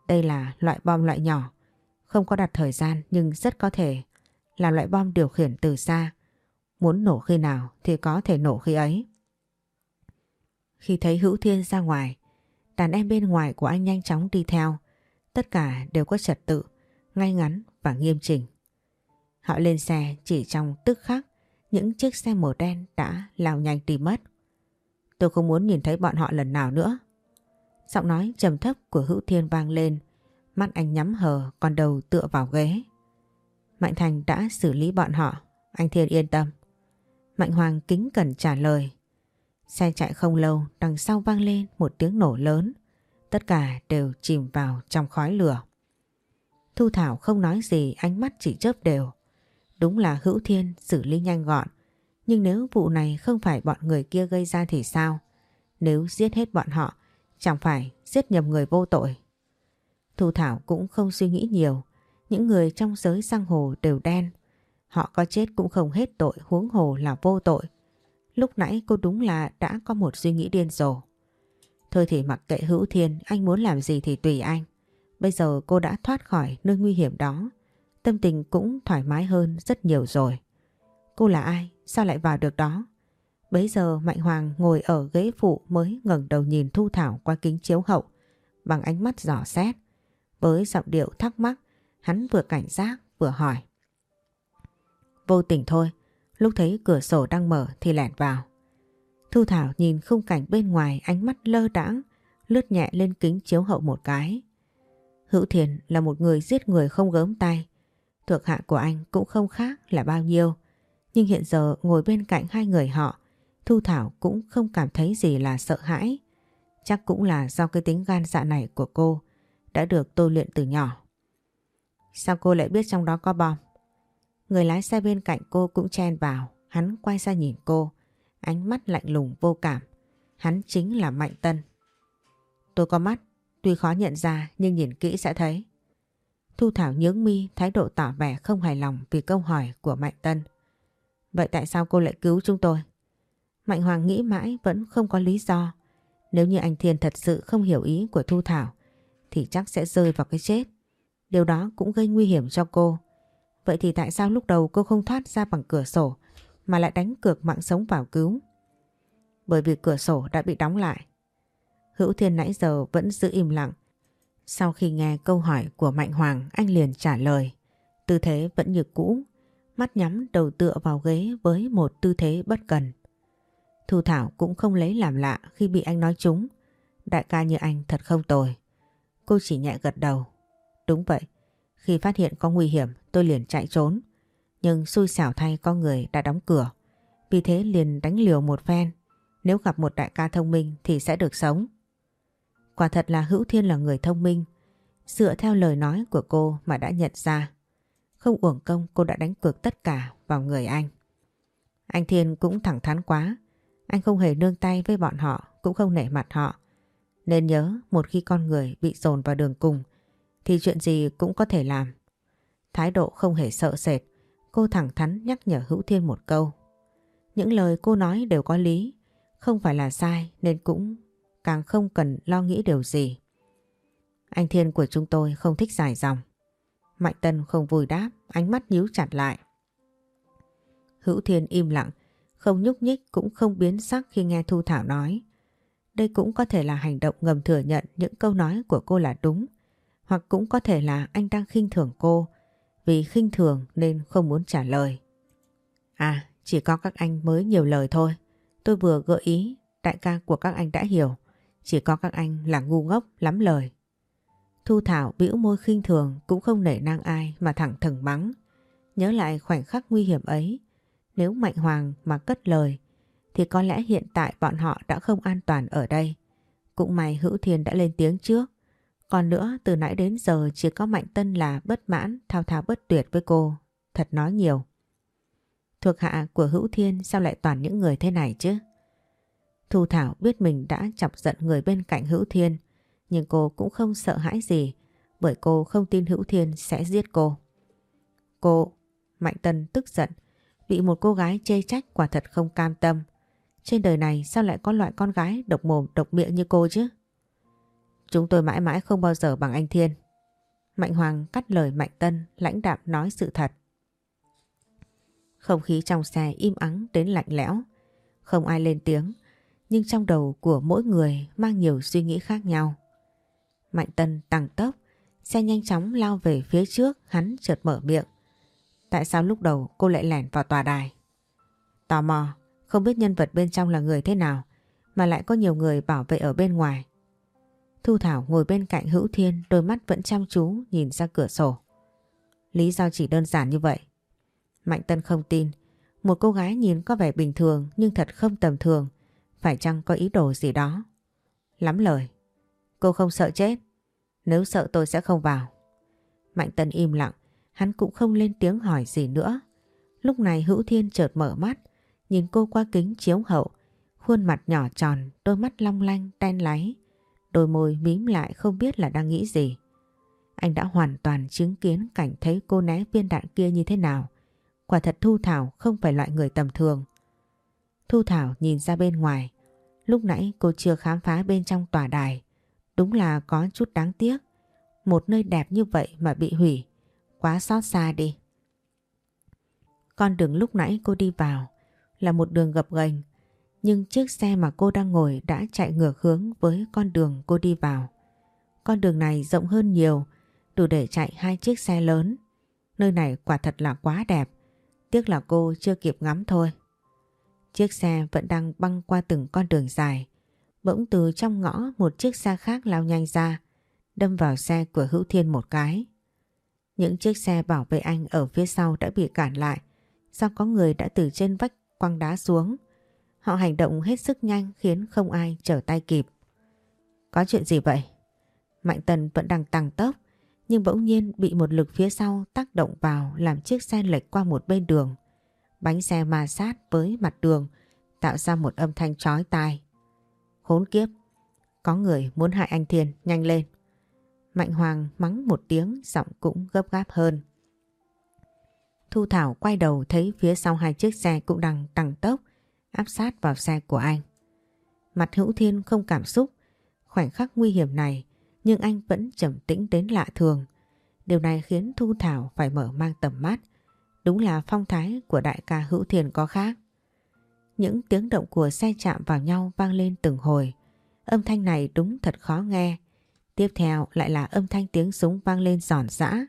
Đây là loại bom loại nhỏ. Không có đặt thời gian nhưng rất có thể là loại bom điều khiển từ xa. Muốn nổ khi nào thì có thể nổ khi ấy. Khi thấy Hữu Thiên ra ngoài, đàn em bên ngoài của anh nhanh chóng đi theo. Tất cả đều có trật tự, ngay ngắn và nghiêm chỉnh. Họ lên xe chỉ trong tức khắc, những chiếc xe màu đen đã lao nhanh đi mất. Tôi không muốn nhìn thấy bọn họ lần nào nữa. Giọng nói trầm thấp của Hữu Thiên vang lên, mắt anh nhắm hờ còn đầu tựa vào ghế. Mạnh Thành đã xử lý bọn họ, anh Thiên yên tâm. Mạnh Hoàng kính cẩn trả lời. Xe chạy không lâu, đằng sau vang lên một tiếng nổ lớn. Tất cả đều chìm vào trong khói lửa. Thu Thảo không nói gì, ánh mắt chỉ chớp đều. Đúng là hữu thiên xử lý nhanh gọn. Nhưng nếu vụ này không phải bọn người kia gây ra thì sao? Nếu giết hết bọn họ, chẳng phải giết nhầm người vô tội. Thu Thảo cũng không suy nghĩ nhiều. Những người trong giới sang hồ đều đen. Họ có chết cũng không hết tội huống hồ là vô tội. Lúc nãy cô đúng là đã có một suy nghĩ điên rồ. Thôi thì mặc kệ hữu thiên, anh muốn làm gì thì tùy anh. Bây giờ cô đã thoát khỏi nơi nguy hiểm đó. Tâm tình cũng thoải mái hơn rất nhiều rồi. Cô là ai? Sao lại vào được đó? Bấy giờ Mạnh Hoàng ngồi ở ghế phụ mới ngẩng đầu nhìn Thu Thảo qua kính chiếu hậu bằng ánh mắt giỏ xét. Với giọng điệu thắc mắc, hắn vừa cảnh giác vừa hỏi. Vô tình thôi, lúc thấy cửa sổ đang mở thì lẻn vào. Thu Thảo nhìn khung cảnh bên ngoài ánh mắt lơ đãng lướt nhẹ lên kính chiếu hậu một cái. Hữu Thiền là một người giết người không gớm tay. Thuộc hạ của anh cũng không khác là bao nhiêu. Nhưng hiện giờ ngồi bên cạnh hai người họ, Thu Thảo cũng không cảm thấy gì là sợ hãi. Chắc cũng là do cái tính gan dạ này của cô đã được tôi luyện từ nhỏ. Sao cô lại biết trong đó có bom? Người lái xe bên cạnh cô cũng chen vào, hắn quay ra nhìn cô, ánh mắt lạnh lùng vô cảm. Hắn chính là Mạnh Tân. Tôi có mắt, tuy khó nhận ra nhưng nhìn kỹ sẽ thấy. Thu Thảo nhướng mi, thái độ tỏ vẻ không hài lòng vì câu hỏi của Mạnh Tân. Vậy tại sao cô lại cứu chúng tôi? Mạnh Hoàng nghĩ mãi vẫn không có lý do. Nếu như anh Thiên thật sự không hiểu ý của Thu Thảo, thì chắc sẽ rơi vào cái chết. Điều đó cũng gây nguy hiểm cho cô. Vậy thì tại sao lúc đầu cô không thoát ra bằng cửa sổ, mà lại đánh cược mạng sống vào cứu? Bởi vì cửa sổ đã bị đóng lại. Hữu Thiên nãy giờ vẫn giữ im lặng. Sau khi nghe câu hỏi của Mạnh Hoàng anh liền trả lời. Tư thế vẫn như cũ, mắt nhắm đầu tựa vào ghế với một tư thế bất cần. Thu Thảo cũng không lấy làm lạ khi bị anh nói trúng. Đại ca như anh thật không tồi. Cô chỉ nhẹ gật đầu. Đúng vậy, khi phát hiện có nguy hiểm tôi liền chạy trốn. Nhưng xui xảo thay có người đã đóng cửa. Vì thế liền đánh liều một phen. Nếu gặp một đại ca thông minh thì sẽ được sống. Quả thật là Hữu Thiên là người thông minh. Dựa theo lời nói của cô mà đã nhận ra. Không uổng công cô đã đánh cược tất cả vào người anh. Anh Thiên cũng thẳng thắn quá. Anh không hề nương tay với bọn họ cũng không nể mặt họ. Nên nhớ một khi con người bị dồn vào đường cùng thì chuyện gì cũng có thể làm. Thái độ không hề sợ sệt, cô thẳng thắn nhắc nhở Hữu Thiên một câu. Những lời cô nói đều có lý, không phải là sai nên cũng càng không cần lo nghĩ điều gì. Anh Thiên của chúng tôi không thích dài dòng. Mạnh Tân không vui đáp, ánh mắt nhíu chặt lại. Hữu Thiên im lặng, không nhúc nhích cũng không biến sắc khi nghe Thu Thảo nói. Đây cũng có thể là hành động ngầm thừa nhận những câu nói của cô là đúng, hoặc cũng có thể là anh đang khinh thường cô, vì khinh thường nên không muốn trả lời. À, chỉ có các anh mới nhiều lời thôi. Tôi vừa gợi ý, đại ca của các anh đã hiểu. Chỉ có các anh là ngu ngốc lắm lời. Thu Thảo bĩu môi khinh thường cũng không nể nang ai mà thẳng thừng mắng. Nhớ lại khoảnh khắc nguy hiểm ấy, nếu Mạnh Hoàng mà cất lời thì có lẽ hiện tại bọn họ đã không an toàn ở đây. Cũng may Hữu Thiên đã lên tiếng trước. Còn nữa từ nãy đến giờ chỉ có Mạnh Tân là bất mãn thao thao bất tuyệt với cô. Thật nói nhiều. Thuộc hạ của Hữu Thiên sao lại toàn những người thế này chứ? Thu Thảo biết mình đã chọc giận người bên cạnh Hữu Thiên nhưng cô cũng không sợ hãi gì bởi cô không tin Hữu Thiên sẽ giết cô. Cô, Mạnh Tân tức giận bị một cô gái chê trách quả thật không cam tâm. Trên đời này sao lại có loại con gái độc mồm độc miệng như cô chứ? Chúng tôi mãi mãi không bao giờ bằng anh Thiên. Mạnh Hoàng cắt lời Mạnh Tân lãnh đạm nói sự thật. Không khí trong xe im ắng đến lạnh lẽo. Không ai lên tiếng, nhưng trong đầu của mỗi người mang nhiều suy nghĩ khác nhau. Mạnh Tân tăng tốc, xe nhanh chóng lao về phía trước, hắn chợt mở miệng. Tại sao lúc đầu cô lại lẻn vào tòa đài? Tò mò, không biết nhân vật bên trong là người thế nào, mà lại có nhiều người bảo vệ ở bên ngoài. Thu Thảo ngồi bên cạnh Hữu Thiên, đôi mắt vẫn chăm chú nhìn ra cửa sổ. Lý do chỉ đơn giản như vậy. Mạnh Tân không tin, một cô gái nhìn có vẻ bình thường nhưng thật không tầm thường, phải chăng có ý đồ gì đó? Lắm lời. Cô không sợ chết. Nếu sợ tôi sẽ không vào. Mạnh Tân im lặng, hắn cũng không lên tiếng hỏi gì nữa. Lúc này Hữu Thiên chợt mở mắt, nhìn cô qua kính chiếu hậu, khuôn mặt nhỏ tròn, đôi mắt long lanh, đen láy, đôi môi mím lại không biết là đang nghĩ gì. Anh đã hoàn toàn chứng kiến cảnh thấy cô né viên đạn kia như thế nào. Quả thật Thu Thảo không phải loại người tầm thường. Thu Thảo nhìn ra bên ngoài, lúc nãy cô chưa khám phá bên trong tòa đài. Đúng là có chút đáng tiếc. Một nơi đẹp như vậy mà bị hủy. Quá xót xa đi. Con đường lúc nãy cô đi vào là một đường gập ghềnh nhưng chiếc xe mà cô đang ngồi đã chạy ngược hướng với con đường cô đi vào. Con đường này rộng hơn nhiều, đủ để chạy hai chiếc xe lớn. Nơi này quả thật là quá đẹp, tiếc là cô chưa kịp ngắm thôi. Chiếc xe vẫn đang băng qua từng con đường dài, Bỗng từ trong ngõ một chiếc xe khác lao nhanh ra, đâm vào xe của Hữu Thiên một cái. Những chiếc xe bảo vệ anh ở phía sau đã bị cản lại do có người đã từ trên vách quăng đá xuống. Họ hành động hết sức nhanh khiến không ai trở tay kịp. Có chuyện gì vậy? Mạnh Tần vẫn đang tăng tốc nhưng bỗng nhiên bị một lực phía sau tác động vào làm chiếc xe lệch qua một bên đường. Bánh xe ma sát với mặt đường tạo ra một âm thanh chói tai. Khốn kiếp, có người muốn hại anh Thiên, nhanh lên. Mạnh Hoàng mắng một tiếng, giọng cũng gấp gáp hơn. Thu Thảo quay đầu thấy phía sau hai chiếc xe cũng đang tăng tốc, áp sát vào xe của anh. Mặt hữu thiên không cảm xúc, khoảnh khắc nguy hiểm này, nhưng anh vẫn trầm tĩnh đến lạ thường. Điều này khiến Thu Thảo phải mở mang tầm mắt. Đúng là phong thái của đại ca hữu thiên có khác. Những tiếng động của xe chạm vào nhau vang lên từng hồi. Âm thanh này đúng thật khó nghe. Tiếp theo lại là âm thanh tiếng súng vang lên giòn giã.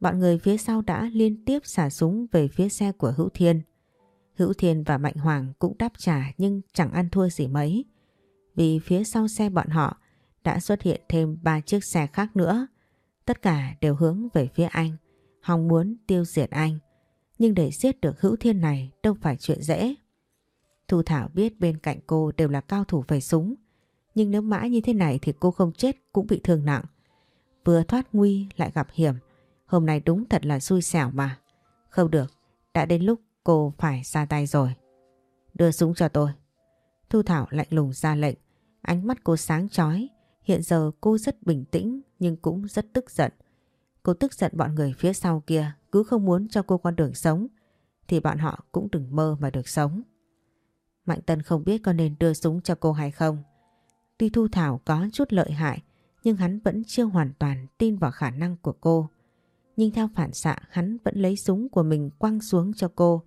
Bọn người phía sau đã liên tiếp xả súng về phía xe của Hữu Thiên. Hữu Thiên và Mạnh Hoàng cũng đáp trả nhưng chẳng ăn thua gì mấy. Vì phía sau xe bọn họ đã xuất hiện thêm ba chiếc xe khác nữa. Tất cả đều hướng về phía anh, hòng muốn tiêu diệt anh. Nhưng để giết được Hữu Thiên này đâu phải chuyện dễ. Thu Thảo biết bên cạnh cô đều là cao thủ về súng. Nhưng nếu mãi như thế này thì cô không chết cũng bị thương nặng. Vừa thoát nguy lại gặp hiểm. Hôm nay đúng thật là xui xẻo mà. Không được, đã đến lúc cô phải ra tay rồi. Đưa súng cho tôi. Thu Thảo lạnh lùng ra lệnh. Ánh mắt cô sáng chói, hiện giờ cô rất bình tĩnh nhưng cũng rất tức giận. Cô tức giận bọn người phía sau kia, cứ không muốn cho cô con đường sống, thì bọn họ cũng đừng mơ mà được sống. Mạnh Tân không biết có nên đưa súng cho cô hay không. Tuy Thu Thảo có chút lợi hại, nhưng hắn vẫn chưa hoàn toàn tin vào khả năng của cô. Nhưng theo phản xạ, hắn vẫn lấy súng của mình quăng xuống cho cô.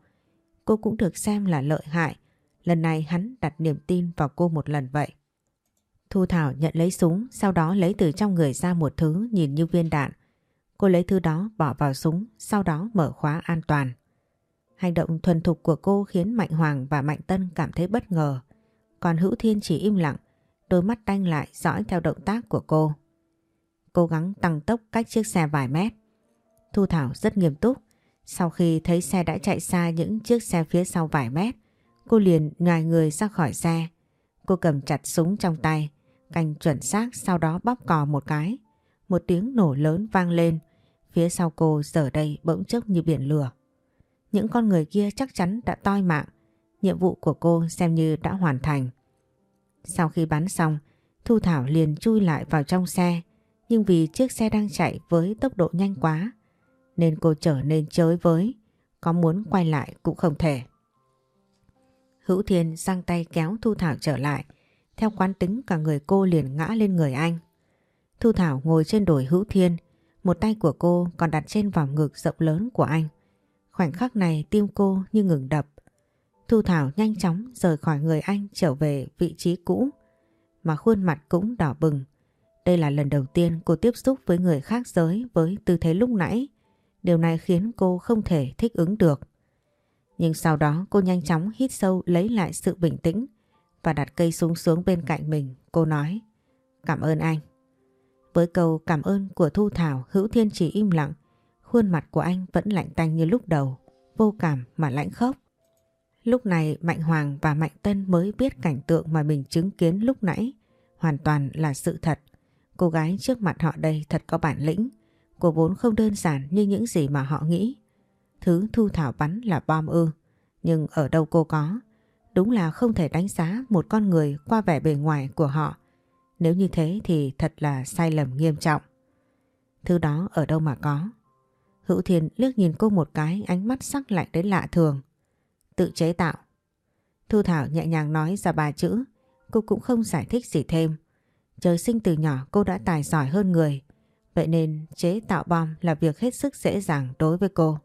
Cô cũng được xem là lợi hại. Lần này hắn đặt niềm tin vào cô một lần vậy. Thu Thảo nhận lấy súng, sau đó lấy từ trong người ra một thứ nhìn như viên đạn. Cô lấy thứ đó bỏ vào súng sau đó mở khóa an toàn. Hành động thuần thục của cô khiến Mạnh Hoàng và Mạnh Tân cảm thấy bất ngờ. Còn Hữu Thiên chỉ im lặng, đôi mắt đanh lại dõi theo động tác của cô. Cố gắng tăng tốc cách chiếc xe vài mét. Thu Thảo rất nghiêm túc. Sau khi thấy xe đã chạy xa những chiếc xe phía sau vài mét, cô liền nhòi người ra khỏi xe. Cô cầm chặt súng trong tay, canh chuẩn xác sau đó bóp cò một cái. Một tiếng nổ lớn vang lên, phía sau cô giờ đây bỗng chốc như biển lửa. Những con người kia chắc chắn đã toi mạng, nhiệm vụ của cô xem như đã hoàn thành. Sau khi bắn xong, Thu Thảo liền chui lại vào trong xe, nhưng vì chiếc xe đang chạy với tốc độ nhanh quá, nên cô trở nên chới với, có muốn quay lại cũng không thể. Hữu Thiên giang tay kéo Thu Thảo trở lại, theo quán tính cả người cô liền ngã lên người anh. Thu Thảo ngồi trên đồi Hữu Thiên, một tay của cô còn đặt trên vòng ngực rộng lớn của anh. Khoảnh khắc này tim cô như ngừng đập. Thu Thảo nhanh chóng rời khỏi người anh trở về vị trí cũ, mà khuôn mặt cũng đỏ bừng. Đây là lần đầu tiên cô tiếp xúc với người khác giới với tư thế lúc nãy. Điều này khiến cô không thể thích ứng được. Nhưng sau đó cô nhanh chóng hít sâu lấy lại sự bình tĩnh và đặt cây súng xuống bên cạnh mình. Cô nói, cảm ơn anh. Với câu cảm ơn của Thu Thảo, Hữu Thiên chỉ im lặng. Khuôn mặt của anh vẫn lạnh tanh như lúc đầu, vô cảm mà lãnh khốc. Lúc này Mạnh Hoàng và Mạnh Tân mới biết cảnh tượng mà mình chứng kiến lúc nãy hoàn toàn là sự thật. Cô gái trước mặt họ đây thật có bản lĩnh. Cô vốn không đơn giản như những gì mà họ nghĩ. Thứ Thu Thảo bắn là bom ư. Nhưng ở đâu cô có. Đúng là không thể đánh giá một con người qua vẻ bề ngoài của họ. Nếu như thế thì thật là sai lầm nghiêm trọng. Thứ đó ở đâu mà có. Hữu Thiên liếc nhìn cô một cái, ánh mắt sắc lạnh đến lạ thường. Tự chế tạo. Thu Thảo nhẹ nhàng nói ra ba chữ. Cô cũng không giải thích gì thêm. Trời sinh từ nhỏ, cô đã tài giỏi hơn người. Vậy nên chế tạo bom là việc hết sức dễ dàng đối với cô.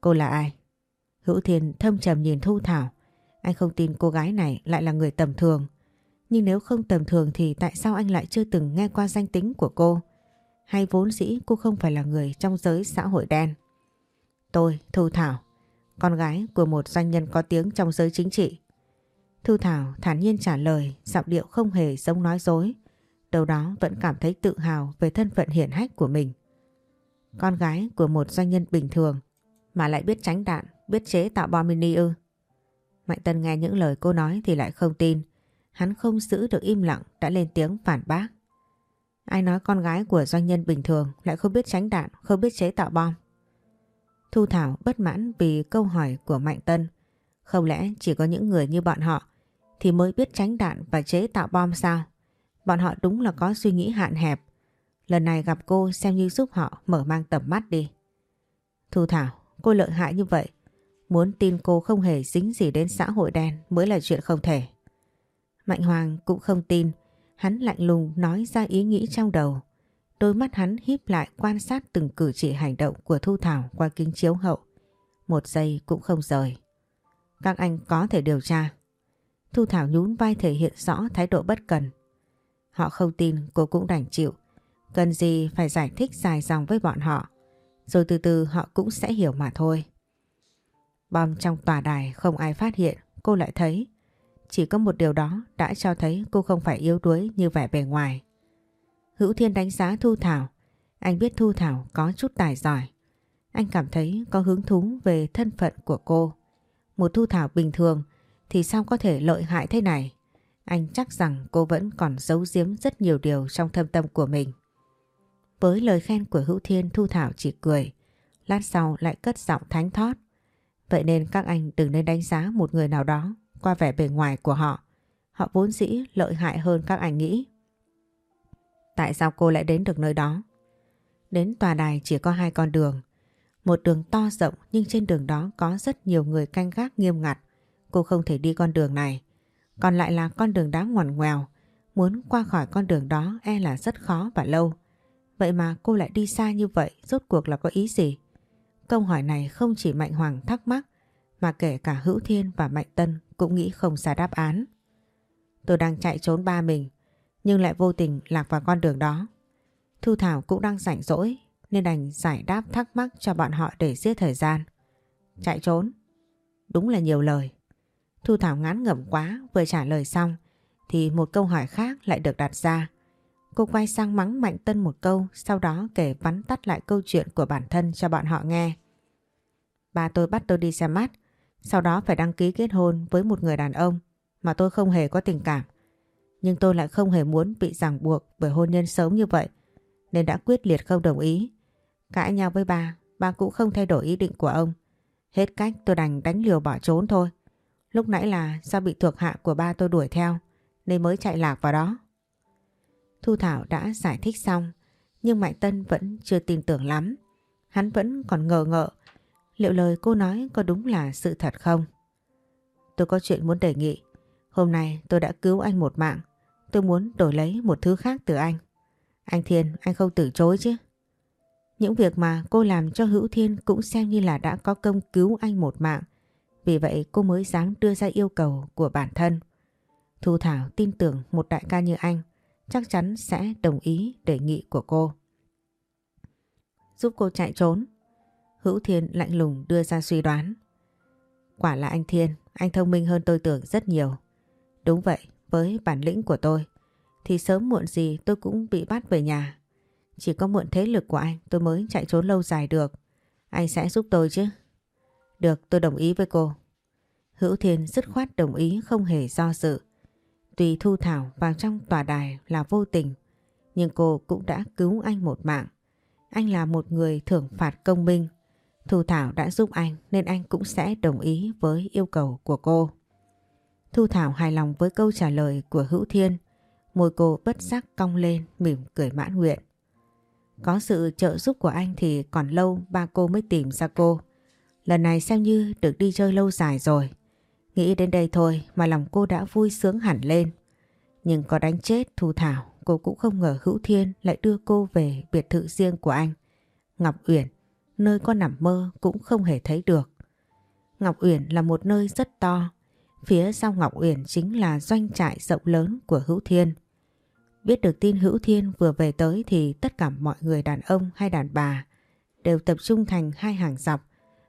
Cô là ai? Hữu Thiên thâm trầm nhìn Thu Thảo. Anh không tin cô gái này lại là người tầm thường. Nhưng nếu không tầm thường thì tại sao anh lại chưa từng nghe qua danh tính của cô? Hay vốn dĩ cô không phải là người trong giới xã hội đen? Tôi, Thu Thảo, con gái của một doanh nhân có tiếng trong giới chính trị. Thu Thảo thản nhiên trả lời, giọng điệu không hề giống nói dối. Đầu đó vẫn cảm thấy tự hào về thân phận hiển hách của mình. Con gái của một doanh nhân bình thường mà lại biết tránh đạn, biết chế tạo bom mini ư. Mạnh Tân nghe những lời cô nói thì lại không tin. Hắn không giữ được im lặng đã lên tiếng phản bác. Ai nói con gái của doanh nhân bình thường lại không biết tránh đạn, không biết chế tạo bom. Thu Thảo bất mãn vì câu hỏi của Mạnh Tân. Không lẽ chỉ có những người như bọn họ thì mới biết tránh đạn và chế tạo bom sao? Bọn họ đúng là có suy nghĩ hạn hẹp. Lần này gặp cô xem như giúp họ mở mang tầm mắt đi. Thu Thảo, cô lợi hại như vậy. Muốn tin cô không hề dính gì đến xã hội đen mới là chuyện không thể. Mạnh Hoàng cũng không tin. Hắn lạnh lùng nói ra ý nghĩ trong đầu. Đôi mắt hắn híp lại quan sát từng cử chỉ hành động của Thu Thảo qua kính chiếu hậu. Một giây cũng không rời. Các anh có thể điều tra. Thu Thảo nhún vai thể hiện rõ thái độ bất cần. Họ không tin cô cũng đành chịu. Cần gì phải giải thích dài dòng với bọn họ. Rồi từ từ họ cũng sẽ hiểu mà thôi. Bom trong tòa đài không ai phát hiện, cô lại thấy. Chỉ có một điều đó đã cho thấy cô không phải yếu đuối như vẻ bề ngoài. Hữu Thiên đánh giá Thu Thảo. Anh biết Thu Thảo có chút tài giỏi. Anh cảm thấy có hứng thú về thân phận của cô. Một Thu Thảo bình thường thì sao có thể lợi hại thế này? Anh chắc rằng cô vẫn còn giấu giếm rất nhiều điều trong thâm tâm của mình. Với lời khen của Hữu Thiên, Thu Thảo chỉ cười. Lát sau lại cất giọng thánh thót. Vậy nên các anh đừng nên đánh giá một người nào đó qua vẻ bề ngoài của họ. Họ vốn dĩ lợi hại hơn các anh nghĩ. Tại sao cô lại đến được nơi đó? Đến tòa đài chỉ có hai con đường. Một đường to rộng nhưng trên đường đó có rất nhiều người canh gác nghiêm ngặt. Cô không thể đi con đường này. Còn lại là con đường đá ngoằn ngoèo. Muốn qua khỏi con đường đó e là rất khó và lâu. Vậy mà cô lại đi xa như vậy, rốt cuộc là có ý gì? Câu hỏi này không chỉ Mạnh Hoàng thắc mắc, mà kể cả Hữu Thiên và Mạnh Tân cũng nghĩ không ra đáp án. Tôi đang chạy trốn ba mình, nhưng lại vô tình lạc vào con đường đó. Thu Thảo cũng đang rảnh rỗi, nên đành giải đáp thắc mắc cho bọn họ để giết thời gian. Chạy trốn? Đúng là nhiều lời. Thu Thảo ngán ngẩm quá, vừa trả lời xong, thì một câu hỏi khác lại được đặt ra. Cô quay sang mắng Mạnh Tân một câu, sau đó kể vắn tắt lại câu chuyện của bản thân cho bọn họ nghe. Ba tôi bắt tôi đi xe mắt sau đó phải đăng ký kết hôn với một người đàn ông mà tôi không hề có tình cảm. Nhưng tôi lại không hề muốn bị ràng buộc bởi hôn nhân sớm như vậy nên đã quyết liệt không đồng ý. Cãi nhau với ba, ba cũng không thay đổi ý định của ông. Hết cách tôi đành đánh liều bỏ trốn thôi. Lúc nãy là do bị thuộc hạ của ba tôi đuổi theo nên mới chạy lạc vào đó. Thu Thảo đã giải thích xong nhưng Mạnh Tân vẫn chưa tin tưởng lắm. Hắn vẫn còn ngờ ngợ liệu lời cô nói có đúng là sự thật không? Tôi có chuyện muốn đề nghị. Hôm nay tôi đã cứu anh một mạng. Tôi muốn đổi lấy một thứ khác từ anh. Anh Thiên, anh không từ chối chứ? Những việc mà cô làm cho Hữu Thiên cũng xem như là đã có công cứu anh một mạng. Vì vậy cô mới dám đưa ra yêu cầu của bản thân. Thu Thảo tin tưởng một đại ca như anh chắc chắn sẽ đồng ý đề nghị của cô. Giúp cô chạy trốn. Hữu Thiên lạnh lùng đưa ra suy đoán. Quả là anh Thiên, anh thông minh hơn tôi tưởng rất nhiều. Đúng vậy, với bản lĩnh của tôi, thì sớm muộn gì tôi cũng bị bắt về nhà. Chỉ có muộn thế lực của anh tôi mới chạy trốn lâu dài được. Anh sẽ giúp tôi chứ? Được, tôi đồng ý với cô. Hữu Thiên dứt khoát đồng ý không hề do dự. Tùy Thu Thảo vào trong tòa đài là vô tình, nhưng cô cũng đã cứu anh một mạng. Anh là một người thưởng phạt công minh. Thu Thảo đã giúp anh nên anh cũng sẽ đồng ý với yêu cầu của cô. Thu Thảo hài lòng với câu trả lời của Hữu Thiên. Môi cô bất giác cong lên mỉm cười mãn nguyện. Có sự trợ giúp của anh thì còn lâu ba cô mới tìm ra cô. Lần này xem như được đi chơi lâu dài rồi. Nghĩ đến đây thôi mà lòng cô đã vui sướng hẳn lên. Nhưng có đánh chết Thu Thảo, cô cũng không ngờ Hữu Thiên lại đưa cô về biệt thự riêng của anh. Ngọc Uyển, nơi con nằm mơ cũng không hề thấy được. Ngọc Uyển là một nơi rất to. Phía sau Ngọc Uyển chính là doanh trại rộng lớn của Hữu Thiên. Biết được tin Hữu Thiên vừa về tới thì tất cả mọi người đàn ông hay đàn bà đều tập trung thành hai hàng dọc.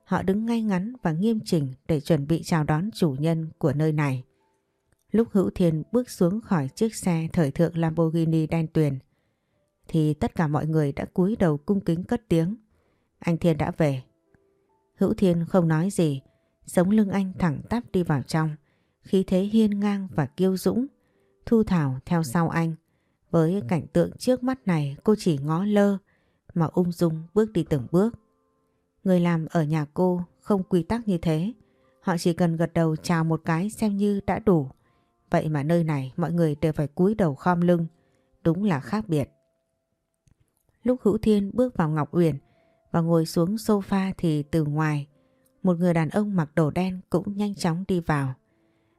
Họ đứng ngay ngắn và nghiêm chỉnh để chuẩn bị chào đón chủ nhân của nơi này. Lúc Hữu Thiên bước xuống khỏi chiếc xe thời thượng Lamborghini đen tuyền, thì tất cả mọi người đã cúi đầu cung kính cất tiếng. Anh Thiên đã về. Hữu Thiên không nói gì, sống lưng anh thẳng tắp đi vào trong, khí thế hiên ngang và kiêu dũng. Thu Thảo theo sau anh, với cảnh tượng trước mắt này cô chỉ ngó lơ mà ung dung bước đi từng bước. Người làm ở nhà cô không quy tắc như thế. Họ chỉ cần gật đầu chào một cái xem như đã đủ. Vậy mà nơi này mọi người đều phải cúi đầu khom lưng. Đúng là khác biệt. Lúc Hữu Thiên bước vào Ngọc Uyển và ngồi xuống sofa thì từ ngoài một người đàn ông mặc đồ đen cũng nhanh chóng đi vào.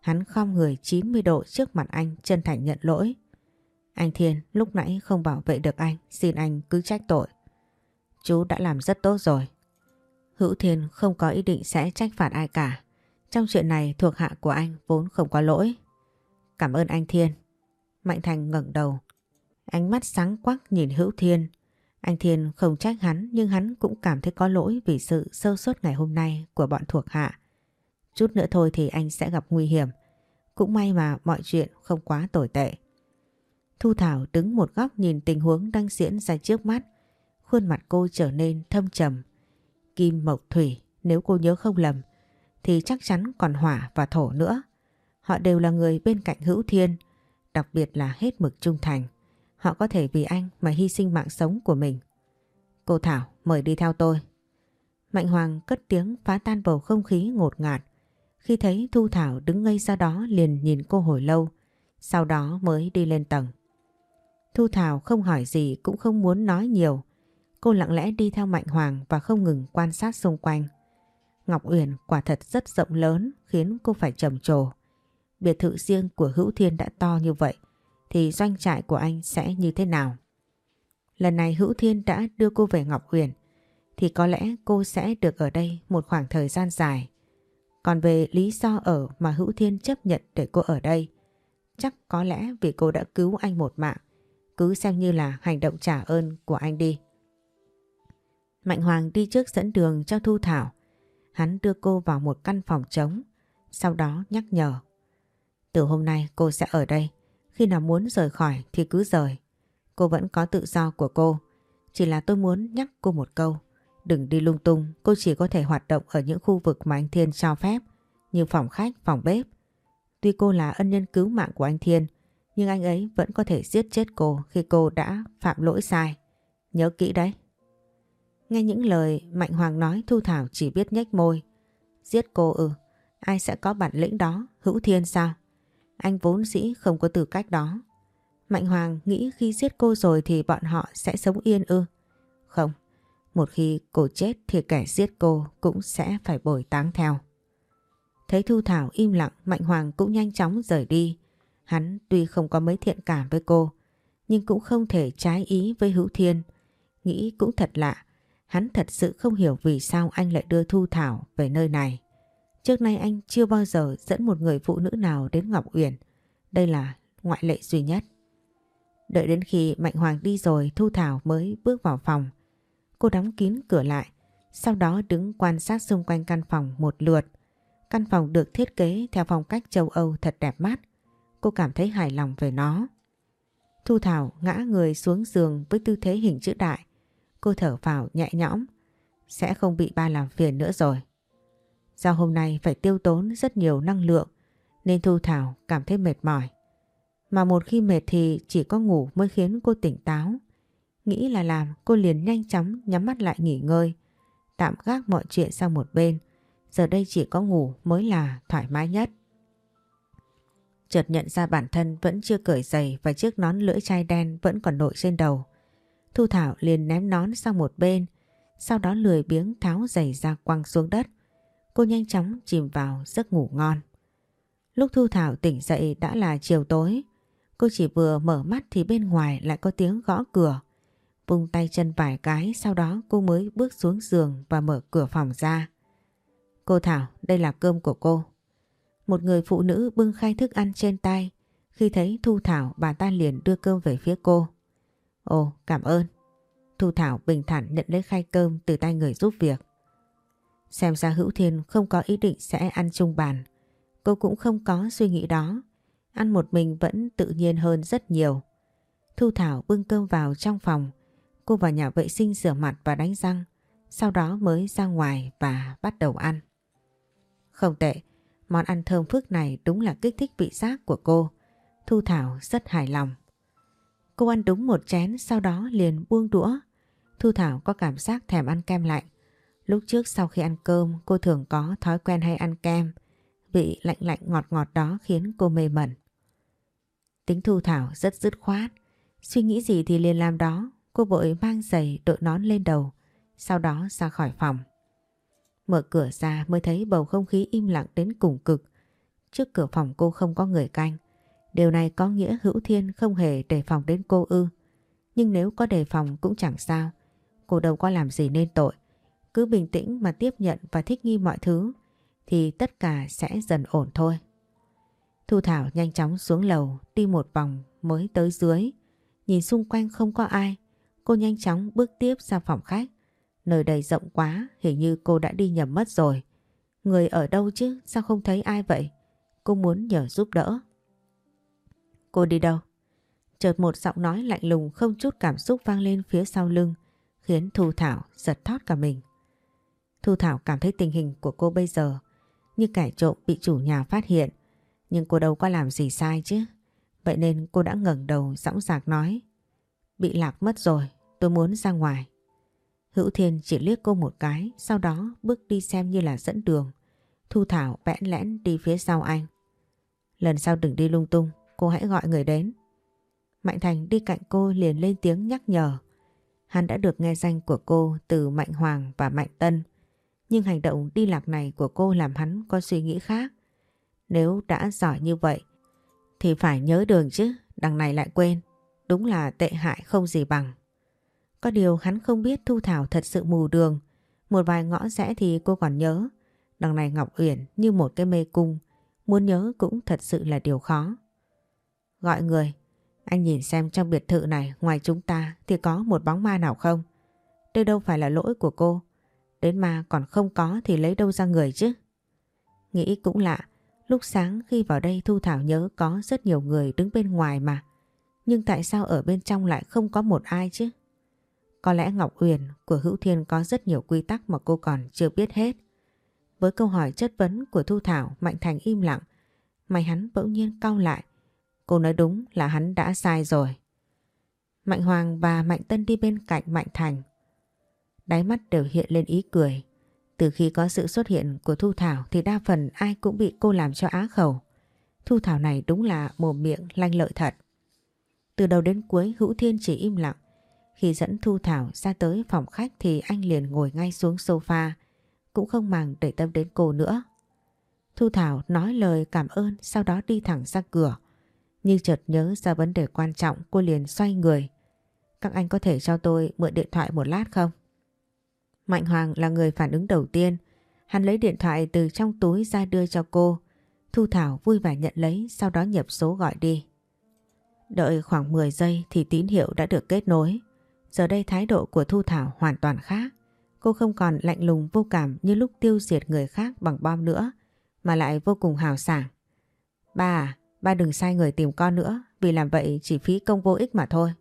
Hắn khom người 90 độ trước mặt anh chân thành nhận lỗi. Anh Thiên lúc nãy không bảo vệ được anh, xin anh cứ trách tội. Chú đã làm rất tốt rồi. Hữu Thiên không có ý định sẽ trách phạt ai cả. Trong chuyện này thuộc hạ của anh vốn không có lỗi. Cảm ơn anh Thiên. Mạnh Thành ngẩng đầu. Ánh mắt sáng quắc nhìn Hữu Thiên. Anh Thiên không trách hắn nhưng hắn cũng cảm thấy có lỗi vì sự sơ suất ngày hôm nay của bọn thuộc hạ. Chút nữa thôi thì anh sẽ gặp nguy hiểm. Cũng may mà mọi chuyện không quá tồi tệ. Thu Thảo đứng một góc nhìn tình huống đang diễn ra trước mắt. Khuôn mặt cô trở nên thâm trầm. Kim Mộc Thủy nếu cô nhớ không lầm thì chắc chắn còn hỏa và thổ nữa. Họ đều là người bên cạnh hữu thiên, đặc biệt là hết mực trung thành. Họ có thể vì anh mà hy sinh mạng sống của mình. Cô Thảo, mời đi theo tôi. Mạnh Hoàng cất tiếng phá tan bầu không khí ngột ngạt. Khi thấy Thu Thảo đứng ngây ra đó liền nhìn cô hồi lâu, sau đó mới đi lên tầng. Thu Thảo không hỏi gì, cũng không muốn nói nhiều. Cô lặng lẽ đi theo Mạnh Hoàng và không ngừng quan sát xung quanh. Ngọc Uyển quả thật rất rộng lớn, khiến cô phải trầm trồ. Biệt thự riêng của Hữu Thiên đã to như vậy thì doanh trại của anh sẽ như thế nào? Lần này Hữu Thiên đã đưa cô về Ngọc huyền thì có lẽ cô sẽ được ở đây một khoảng thời gian dài. Còn về lý do ở mà Hữu Thiên chấp nhận để cô ở đây, chắc có lẽ vì cô đã cứu anh một mạng, cứ xem như là hành động trả ơn của anh đi. Mạnh Hoàng đi trước dẫn đường cho Thu Thảo. Hắn đưa cô vào một căn phòng trống, sau đó nhắc nhở. Từ hôm nay cô sẽ ở đây, khi nào muốn rời khỏi thì cứ rời. Cô vẫn có tự do của cô, chỉ là tôi muốn nhắc cô một câu. Đừng đi lung tung, cô chỉ có thể hoạt động ở những khu vực mà anh Thiên cho phép, như phòng khách, phòng bếp. Tuy cô là ân nhân cứu mạng của anh Thiên, nhưng anh ấy vẫn có thể giết chết cô khi cô đã phạm lỗi sai. Nhớ kỹ đấy. Nghe những lời Mạnh Hoàng nói Thu Thảo chỉ biết nhếch môi. Giết cô ừ, ai sẽ có bản lĩnh đó, hữu thiên sao? Anh vốn dĩ không có tư cách đó. Mạnh Hoàng nghĩ khi giết cô rồi thì bọn họ sẽ sống yên ư. Không, một khi cô chết thì kẻ giết cô cũng sẽ phải bồi táng theo. Thấy Thu Thảo im lặng, Mạnh Hoàng cũng nhanh chóng rời đi. Hắn tuy không có mấy thiện cảm với cô, nhưng cũng không thể trái ý với Hữu Thiên. Nghĩ cũng thật lạ, hắn thật sự không hiểu vì sao anh lại đưa Thu Thảo về nơi này. Trước nay anh chưa bao giờ dẫn một người phụ nữ nào đến Ngọc Uyển. Đây là ngoại lệ duy nhất. Đợi đến khi Mạnh Hoàng đi rồi Thu Thảo mới bước vào phòng. Cô đóng kín cửa lại, sau đó đứng quan sát xung quanh căn phòng một lượt. Căn phòng được thiết kế theo phong cách châu Âu thật đẹp mắt. Cô cảm thấy hài lòng về nó. Thu Thảo ngã người xuống giường với tư thế hình chữ đại. Cô thở vào nhẹ nhõm. Sẽ không bị ba làm phiền nữa rồi. Do hôm nay phải tiêu tốn rất nhiều năng lượng nên Thu Thảo cảm thấy mệt mỏi. Mà một khi mệt thì chỉ có ngủ mới khiến cô tỉnh táo. Nghĩ là làm cô liền nhanh chóng nhắm mắt lại nghỉ ngơi. Tạm gác mọi chuyện sang một bên. Giờ đây chỉ có ngủ mới là thoải mái nhất. Chợt nhận ra bản thân vẫn chưa cởi giày và chiếc nón lưỡi chai đen vẫn còn đội trên đầu. Thu Thảo liền ném nón sang một bên, sau đó lười biếng tháo giày ra quăng xuống đất. Cô nhanh chóng chìm vào giấc ngủ ngon. Lúc Thu Thảo tỉnh dậy đã là chiều tối. Cô chỉ vừa mở mắt thì bên ngoài lại có tiếng gõ cửa. Vung tay chân vài cái sau đó cô mới bước xuống giường và mở cửa phòng ra. Cô Thảo, đây là cơm của cô. Một người phụ nữ bưng khay thức ăn trên tay. Khi thấy Thu Thảo bà ta liền đưa cơm về phía cô. Ồ, cảm ơn. Thu Thảo bình thản nhận lấy khay cơm từ tay người giúp việc. Xem ra Hữu Thiên không có ý định sẽ ăn chung bàn. Cô cũng không có suy nghĩ đó. Ăn một mình vẫn tự nhiên hơn rất nhiều. Thu Thảo bưng cơm vào trong phòng. Cô vào nhà vệ sinh rửa mặt và đánh răng. Sau đó mới ra ngoài và bắt đầu ăn. Không tệ, món ăn thơm phức này đúng là kích thích vị giác của cô. Thu Thảo rất hài lòng. Cô ăn đúng một chén sau đó liền buông đũa. Thu Thảo có cảm giác thèm ăn kem lạnh. Lúc trước sau khi ăn cơm, cô thường có thói quen hay ăn kem. Vị lạnh lạnh ngọt ngọt đó khiến cô mê mẩn. Tính Thu Thảo rất dứt khoát. Suy nghĩ gì thì liền làm đó. Cô vội mang giày đội nón lên đầu. Sau đó ra khỏi phòng. Mở cửa ra mới thấy bầu không khí im lặng đến cùng cực. Trước cửa phòng cô không có người canh. Điều này có nghĩa Hữu Thiên không hề đề phòng đến cô ư. Nhưng nếu có đề phòng cũng chẳng sao. Cô đâu có làm gì nên tội. Cứ bình tĩnh mà tiếp nhận và thích nghi mọi thứ, thì tất cả sẽ dần ổn thôi. Thu Thảo nhanh chóng xuống lầu, đi một vòng mới tới dưới. Nhìn xung quanh không có ai. Cô nhanh chóng bước tiếp ra phòng khách. Nơi đây rộng quá, hình như cô đã đi nhầm mất rồi. Người ở đâu chứ sao không thấy ai vậy? Cô muốn nhờ giúp đỡ. Cô đi đâu? Chợt một giọng nói lạnh lùng không chút cảm xúc vang lên phía sau lưng, khiến Thu Thảo giật thót cả mình. Thu Thảo cảm thấy tình hình của cô bây giờ như kẻ trộm bị chủ nhà phát hiện nhưng cô đâu có làm gì sai chứ. Vậy nên cô đã ngẩng đầu dõng dạc nói Bị lạc mất rồi, tôi muốn ra ngoài. Hữu Thiên chỉ liếc cô một cái sau đó bước đi xem như là dẫn đường. Thu Thảo bẽn lẽn đi phía sau anh. Lần sau đừng đi lung tung, cô hãy gọi người đến. Mạnh Thành đi cạnh cô liền lên tiếng nhắc nhở. Hắn đã được nghe danh của cô từ Mạnh Hoàng và Mạnh Tân. Nhưng hành động đi lạc này của cô làm hắn có suy nghĩ khác. Nếu đã giỏi như vậy thì phải nhớ đường chứ, đằng này lại quên. Đúng là tệ hại không gì bằng. Có điều hắn không biết Thu Thảo thật sự mù đường. Một vài ngõ rẽ thì cô còn nhớ. Đằng này Ngọc Uyển như một cái mê cung. Muốn nhớ cũng thật sự là điều khó. Gọi người, anh nhìn xem trong biệt thự này ngoài chúng ta thì có một bóng ma nào không? Đây đâu phải là lỗi của cô. Đến ma còn không có thì lấy đâu ra người chứ? Nghĩ cũng lạ, lúc sáng khi vào đây Thu Thảo nhớ có rất nhiều người đứng bên ngoài mà. Nhưng tại sao ở bên trong lại không có một ai chứ? Có lẽ Ngọc Uyển của Hữu Thiên có rất nhiều quy tắc mà cô còn chưa biết hết. Với câu hỏi chất vấn của Thu Thảo, Mạnh Thành im lặng. Mày hắn bỗng nhiên cau lại. Cô nói đúng là hắn đã sai rồi. Mạnh Hoàng và Mạnh Tân đi bên cạnh Mạnh Thành. Đáy mắt đều hiện lên ý cười. Từ khi có sự xuất hiện của Thu Thảo thì đa phần ai cũng bị cô làm cho á khẩu. Thu Thảo này đúng là mồm miệng lanh lợi thật. Từ đầu đến cuối Hữu Thiên chỉ im lặng. Khi dẫn Thu Thảo ra tới phòng khách thì anh liền ngồi ngay xuống sofa, cũng không màng để tâm đến cô nữa. Thu Thảo nói lời cảm ơn sau đó đi thẳng ra cửa. Nhưng chợt nhớ ra vấn đề quan trọng cô liền xoay người. Các anh có thể cho tôi mượn điện thoại một lát không? Mạnh Hoàng là người phản ứng đầu tiên. Hắn lấy điện thoại từ trong túi ra đưa cho cô. Thu Thảo vui vẻ nhận lấy sau đó nhập số gọi đi. Đợi khoảng 10 giây thì tín hiệu đã được kết nối. Giờ đây thái độ của Thu Thảo hoàn toàn khác. Cô không còn lạnh lùng vô cảm như lúc tiêu diệt người khác bằng bom nữa, mà lại vô cùng hào sảng. Ba à, ba đừng sai người tìm con nữa, vì làm vậy chỉ phí công vô ích mà thôi.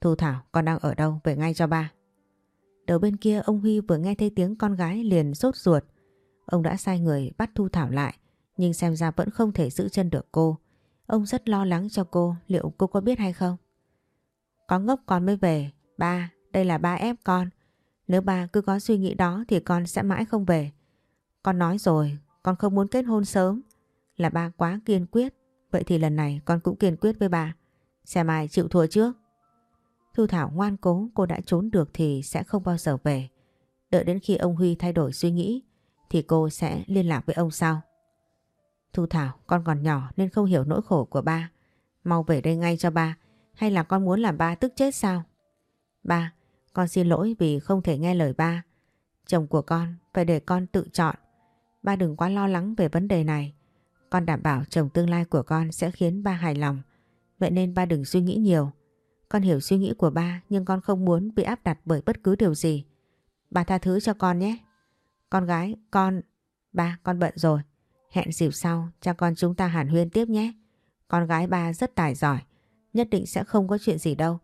Thu Thảo, con đang ở đâu? Về ngay cho ba. Đầu bên kia ông Huy vừa nghe thấy tiếng con gái liền sốt ruột. Ông đã sai người bắt Thu Thảo lại, nhưng xem ra vẫn không thể giữ chân được cô. Ông rất lo lắng cho cô, liệu cô có biết hay không? Có ngốc con mới về, ba, đây là ba ép con. Nếu ba cứ có suy nghĩ đó thì con sẽ mãi không về. Con nói rồi, con không muốn kết hôn sớm. Là ba quá kiên quyết, vậy thì lần này con cũng kiên quyết với bà. Xem ai chịu thua trước. Thu Thảo ngoan cố cô đã trốn được thì sẽ không bao giờ về. Đợi đến khi ông Huy thay đổi suy nghĩ thì cô sẽ liên lạc với ông sau. Thu Thảo, con còn nhỏ nên không hiểu nỗi khổ của ba. Mau về đây ngay cho ba. Hay là con muốn làm ba tức chết sao? Ba, con xin lỗi vì không thể nghe lời ba. Chồng của con phải để con tự chọn. Ba đừng quá lo lắng về vấn đề này. Con đảm bảo chồng tương lai của con sẽ khiến ba hài lòng. Vậy nên ba đừng suy nghĩ nhiều. Con hiểu suy nghĩ của ba nhưng con không muốn bị áp đặt bởi bất cứ điều gì. Ba tha thứ cho con nhé. Con gái, con... Ba, con bận rồi. Hẹn dịp sau cho con chúng ta hàn huyên tiếp nhé. Con gái ba rất tài giỏi. Nhất định sẽ không có chuyện gì đâu.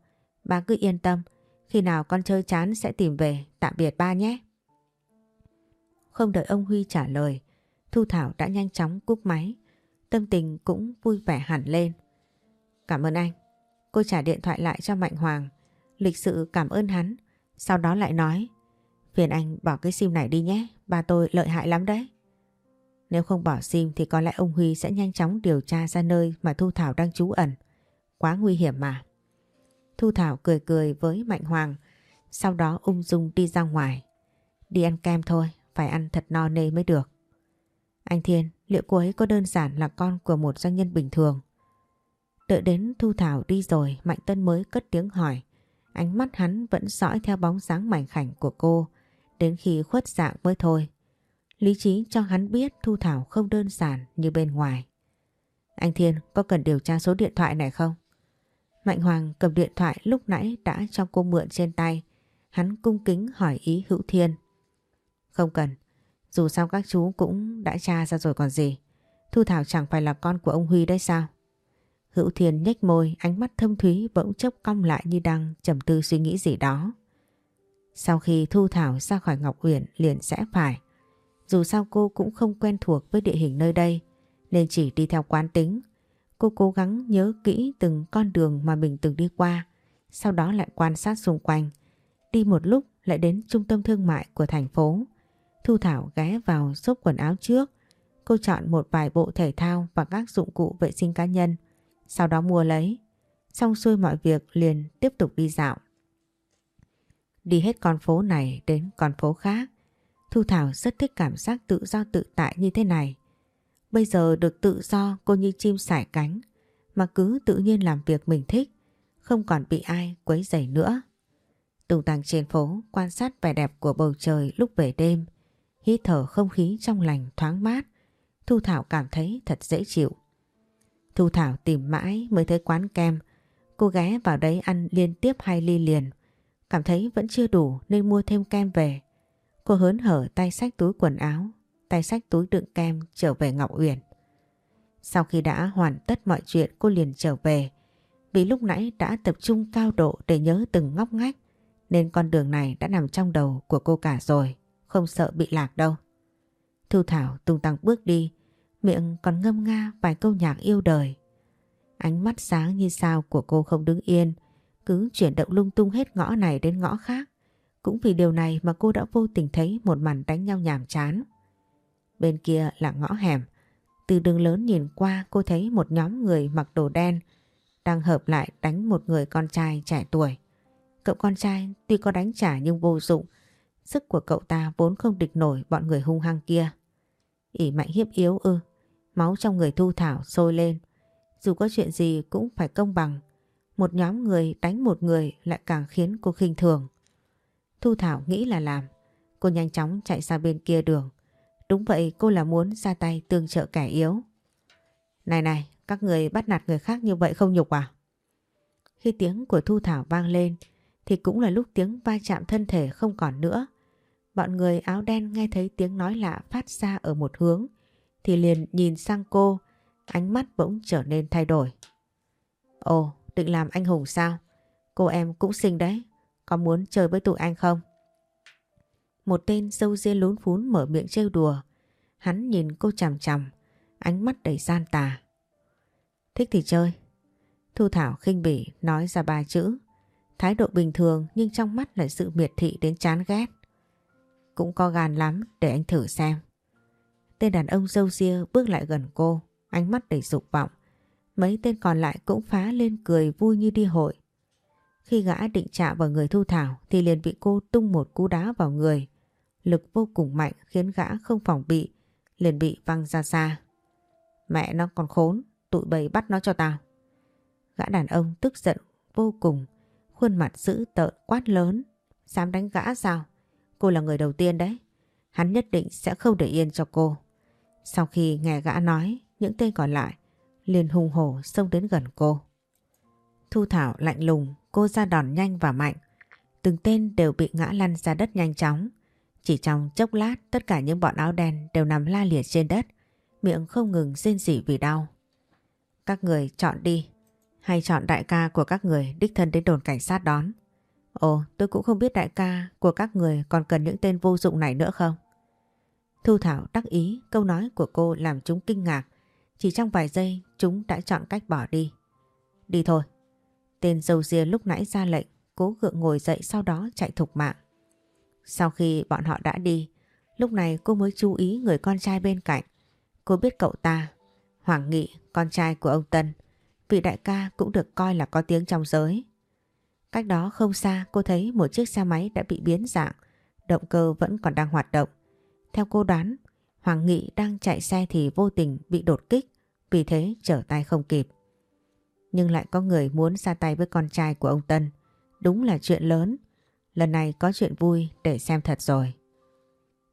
Ba cứ yên tâm. Khi nào con chơi chán sẽ tìm về. Tạm biệt ba nhé. Không đợi ông Huy trả lời. Thu Thảo đã nhanh chóng cúp máy. Tâm tình cũng vui vẻ hẳn lên. Cảm ơn anh. Cô trả điện thoại lại cho Mạnh Hoàng. Lịch sự cảm ơn hắn. Sau đó lại nói. Phiền anh bỏ cái sim này đi nhé. bà tôi lợi hại lắm đấy. Nếu không bỏ sim thì có lẽ ông Huy sẽ nhanh chóng điều tra ra nơi mà Thu Thảo đang trú ẩn. Quá nguy hiểm mà. Thu Thảo cười cười với Mạnh Hoàng, sau đó ung dung đi ra ngoài. Đi ăn kem thôi, phải ăn thật no nê mới được. Anh Thiên, liệu cô ấy có đơn giản là con của một doanh nhân bình thường? Đợi đến Thu Thảo đi rồi, Mạnh Tân mới cất tiếng hỏi. Ánh mắt hắn vẫn dõi theo bóng dáng mảnh khảnh của cô, đến khi khuất dạng mới thôi. Lý trí cho hắn biết Thu Thảo không đơn giản như bên ngoài. Anh Thiên có cần điều tra số điện thoại này không? Mạnh Hoàng cầm điện thoại lúc nãy đã cho cô mượn trên tay. Hắn cung kính hỏi ý Hữu Thiên. Không cần, dù sao các chú cũng đã tra ra rồi còn gì. Thu Thảo chẳng phải là con của ông Huy đấy sao? Hữu Thiên nhếch môi, ánh mắt thâm thúy bỗng chốc cong lại như đang trầm tư suy nghĩ gì đó. Sau khi Thu Thảo ra khỏi Ngọc Uyển liền sẽ phải. Dù sao cô cũng không quen thuộc với địa hình nơi đây nên chỉ đi theo quán tính. Cô cố gắng nhớ kỹ từng con đường mà mình từng đi qua, sau đó lại quan sát xung quanh. Đi một lúc lại đến trung tâm thương mại của thành phố. Thu Thảo ghé vào xốp quần áo trước. Cô chọn một vài bộ thể thao và các dụng cụ vệ sinh cá nhân, sau đó mua lấy. Xong xuôi mọi việc liền tiếp tục đi dạo. Đi hết con phố này đến con phố khác. Thu Thảo rất thích cảm giác tự do tự tại như thế này. Bây giờ được tự do cô như chim sải cánh mà cứ tự nhiên làm việc mình thích, không còn bị ai quấy rầy nữa. Tùng tăng trên phố quan sát vẻ đẹp của bầu trời lúc về đêm, hít thở không khí trong lành thoáng mát, Thu Thảo cảm thấy thật dễ chịu. Thu Thảo tìm mãi mới thấy quán kem, cô ghé vào đấy ăn liên tiếp hai ly liền, cảm thấy vẫn chưa đủ nên mua thêm kem về. Cô hớn hở tay sách túi quần áo, tay sách túi đựng kem trở về Ngọc Uyển. Sau khi đã hoàn tất mọi chuyện cô liền trở về, vì lúc nãy đã tập trung cao độ để nhớ từng ngóc ngách, nên con đường này đã nằm trong đầu của cô cả rồi, không sợ bị lạc đâu. Thu Thảo tung tăng bước đi, miệng còn ngâm nga vài câu nhạc yêu đời. Ánh mắt sáng như sao của cô không đứng yên, cứ chuyển động lung tung hết ngõ này đến ngõ khác. Cũng vì điều này mà cô đã vô tình thấy một màn đánh nhau nhàm chán. Bên kia là ngõ hẻm. Từ đường lớn nhìn qua cô thấy một nhóm người mặc đồ đen đang hợp lại đánh một người con trai trẻ tuổi. Cậu con trai tuy có đánh trả nhưng vô dụng. Sức của cậu ta vốn không địch nổi bọn người hung hăng kia. ỉ mạnh hiếp yếu ư. Máu trong người Thu Thảo sôi lên. Dù có chuyện gì cũng phải công bằng. Một nhóm người đánh một người lại càng khiến cô khinh thường. Thu Thảo nghĩ là làm. Cô nhanh chóng chạy ra bên kia đường. Đúng vậy cô là muốn ra tay tương trợ kẻ yếu. Này này, các người bắt nạt người khác như vậy không nhục à? Khi tiếng của Thu Thảo vang lên thì cũng là lúc tiếng va chạm thân thể không còn nữa. Bọn người áo đen nghe thấy tiếng nói lạ phát ra ở một hướng thì liền nhìn sang cô, ánh mắt bỗng trở nên thay đổi. Ồ, định làm anh hùng sao? Cô em cũng xinh đấy, có muốn chơi với tụi anh không? Một tên dâu dê lún phún mở miệng trêu đùa. Hắn nhìn cô chằm chằm, ánh mắt đầy gian tà. Thích thì chơi. Thu Thảo khinh bỉ nói ra ba chữ. Thái độ bình thường nhưng trong mắt là sự miệt thị đến chán ghét. Cũng có gan lắm để anh thử xem. Tên đàn ông dâu ria bước lại gần cô, ánh mắt đầy dục vọng. Mấy tên còn lại cũng phá lên cười vui như đi hội. Khi gã định chạm vào người Thu Thảo thì liền bị cô tung một cú đá vào người. Lực vô cùng mạnh khiến gã không phòng bị, liền bị văng ra xa. Mẹ nó còn khốn, tụi bầy bắt nó cho tao. Gã đàn ông tức giận vô cùng, khuôn mặt dữ tợn quát lớn. Dám đánh gã sao? Cô là người đầu tiên đấy. Hắn nhất định sẽ không để yên cho cô. Sau khi nghe gã nói, những tên còn lại liền hùng hổ xông đến gần cô. Thu Thảo lạnh lùng, cô ra đòn nhanh và mạnh. Từng tên đều bị ngã lăn ra đất nhanh chóng. Chỉ trong chốc lát tất cả những bọn áo đen đều nằm la liệt trên đất, miệng không ngừng rên rỉ vì đau. Các người chọn đi, hay chọn đại ca của các người đích thân đến đồn cảnh sát đón. Ồ, tôi cũng không biết đại ca của các người còn cần những tên vô dụng này nữa không? Thu Thảo đắc ý câu nói của cô làm chúng kinh ngạc. Chỉ trong vài giây chúng đã chọn cách bỏ đi. Đi thôi. Tên dâu ria lúc nãy ra lệnh cố gượng ngồi dậy sau đó chạy thục mạng. Sau khi bọn họ đã đi, lúc này cô mới chú ý người con trai bên cạnh. Cô biết cậu ta, Hoàng Nghị, con trai của ông Tân, vị đại ca cũng được coi là có tiếng trong giới. Cách đó không xa cô thấy một chiếc xe máy đã bị biến dạng, động cơ vẫn còn đang hoạt động. Theo cô đoán, Hoàng Nghị đang chạy xe thì vô tình bị đột kích, vì thế trở tay không kịp. Nhưng lại có người muốn ra tay với con trai của ông Tân. Đúng là chuyện lớn. Lần này có chuyện vui để xem thật rồi.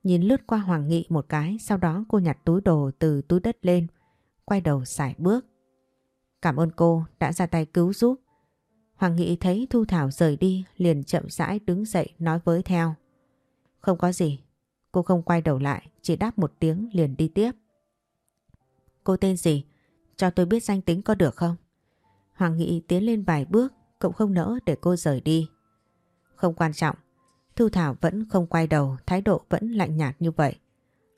Nhìn lướt qua Hoàng Nghị một cái, sau đó cô nhặt túi đồ từ túi đất lên, quay đầu xài bước. Cảm ơn cô đã ra tay cứu giúp. Hoàng Nghị thấy Thu Thảo rời đi liền chậm rãi đứng dậy nói với theo. Không có gì, cô không quay đầu lại, chỉ đáp một tiếng liền đi tiếp. Cô tên gì? Cho tôi biết danh tính có được không? Hoàng Nghị tiến lên vài bước, cậu không nỡ để cô rời đi. Không quan trọng, Thu Thảo vẫn không quay đầu, thái độ vẫn lạnh nhạt như vậy.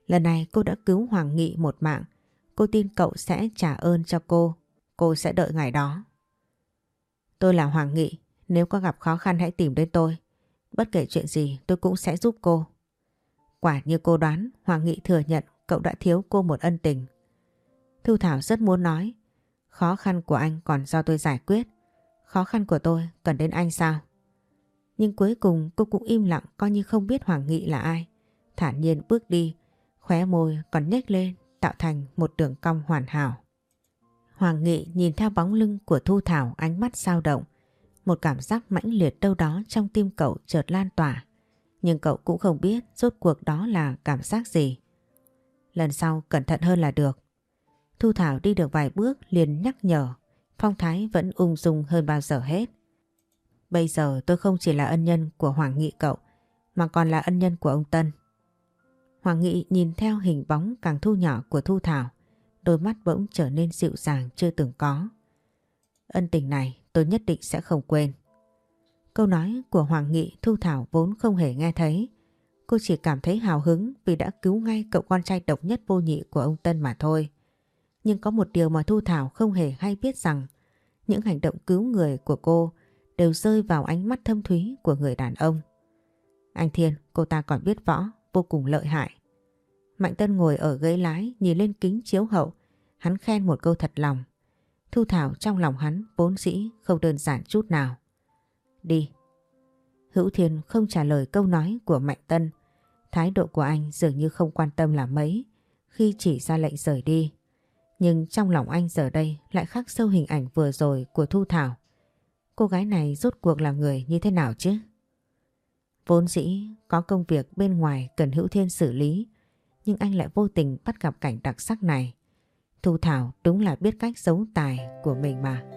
Lần này cô đã cứu Hoàng Nghị một mạng, cô tin cậu sẽ trả ơn cho cô, cô sẽ đợi ngày đó. Tôi là Hoàng Nghị, nếu có gặp khó khăn hãy tìm đến tôi. Bất kể chuyện gì tôi cũng sẽ giúp cô. Quả như cô đoán, Hoàng Nghị thừa nhận cậu đã thiếu cô một ân tình. Thu Thảo rất muốn nói, Khó khăn của anh còn do tôi giải quyết. Khó khăn của tôi cần đến anh sao? Nhưng cuối cùng cô cũng im lặng coi như không biết Hoàng Nghị là ai. Thản nhiên bước đi, khóe môi còn nhếch lên tạo thành một đường cong hoàn hảo. Hoàng Nghị nhìn theo bóng lưng của Thu Thảo ánh mắt sao động. Một cảm giác mãnh liệt đâu đó trong tim cậu chợt lan tỏa. Nhưng cậu cũng không biết rốt cuộc đó là cảm giác gì. Lần sau cẩn thận hơn là được. Thu Thảo đi được vài bước liền nhắc nhở. Phong thái vẫn ung dung hơn bao giờ hết. Bây giờ tôi không chỉ là ân nhân của Hoàng Nghị cậu, mà còn là ân nhân của ông Tân. Hoàng Nghị nhìn theo hình bóng càng thu nhỏ của Thu Thảo, đôi mắt bỗng trở nên dịu dàng chưa từng có. Ân tình này tôi nhất định sẽ không quên. Câu nói của Hoàng Nghị Thu Thảo vốn không hề nghe thấy. Cô chỉ cảm thấy hào hứng vì đã cứu ngay cậu con trai độc nhất vô nhị của ông Tân mà thôi. Nhưng có một điều mà Thu Thảo không hề hay biết rằng những hành động cứu người của cô đều rơi vào ánh mắt thâm thúy của người đàn ông. Anh Thiên, cô ta còn biết võ, vô cùng lợi hại. Mạnh Tân ngồi ở ghế lái nhìn lên kính chiếu hậu, hắn khen một câu thật lòng. Thu Thảo trong lòng hắn vốn dĩ không đơn giản chút nào. Đi. Hữu Thiên không trả lời câu nói của Mạnh Tân. Thái độ của anh dường như không quan tâm là mấy khi chỉ ra lệnh rời đi. Nhưng trong lòng anh giờ đây lại khắc sâu hình ảnh vừa rồi của Thu Thảo. Cô gái này rốt cuộc là người như thế nào chứ? Vốn dĩ có công việc bên ngoài cần Hữu Thiên xử lý, nhưng anh lại vô tình bắt gặp cảnh đặc sắc này. Thu Thảo đúng là biết cách giấu tài của mình mà.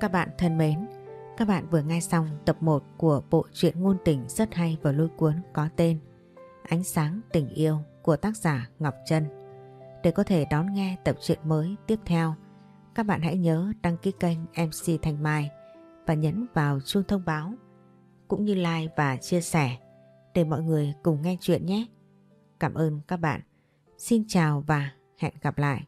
Các bạn thân mến, các bạn vừa nghe xong tập 1 của bộ truyện ngôn tình rất hay và lôi cuốn có tên Ánh sáng tình yêu của tác giả Ngọc Trân. Để có thể đón nghe tập truyện mới tiếp theo, các bạn hãy nhớ đăng ký kênh MC Thanh Mai và nhấn vào chuông thông báo cũng như like và chia sẻ để mọi người cùng nghe chuyện nhé. Cảm ơn các bạn. Xin chào và hẹn gặp lại.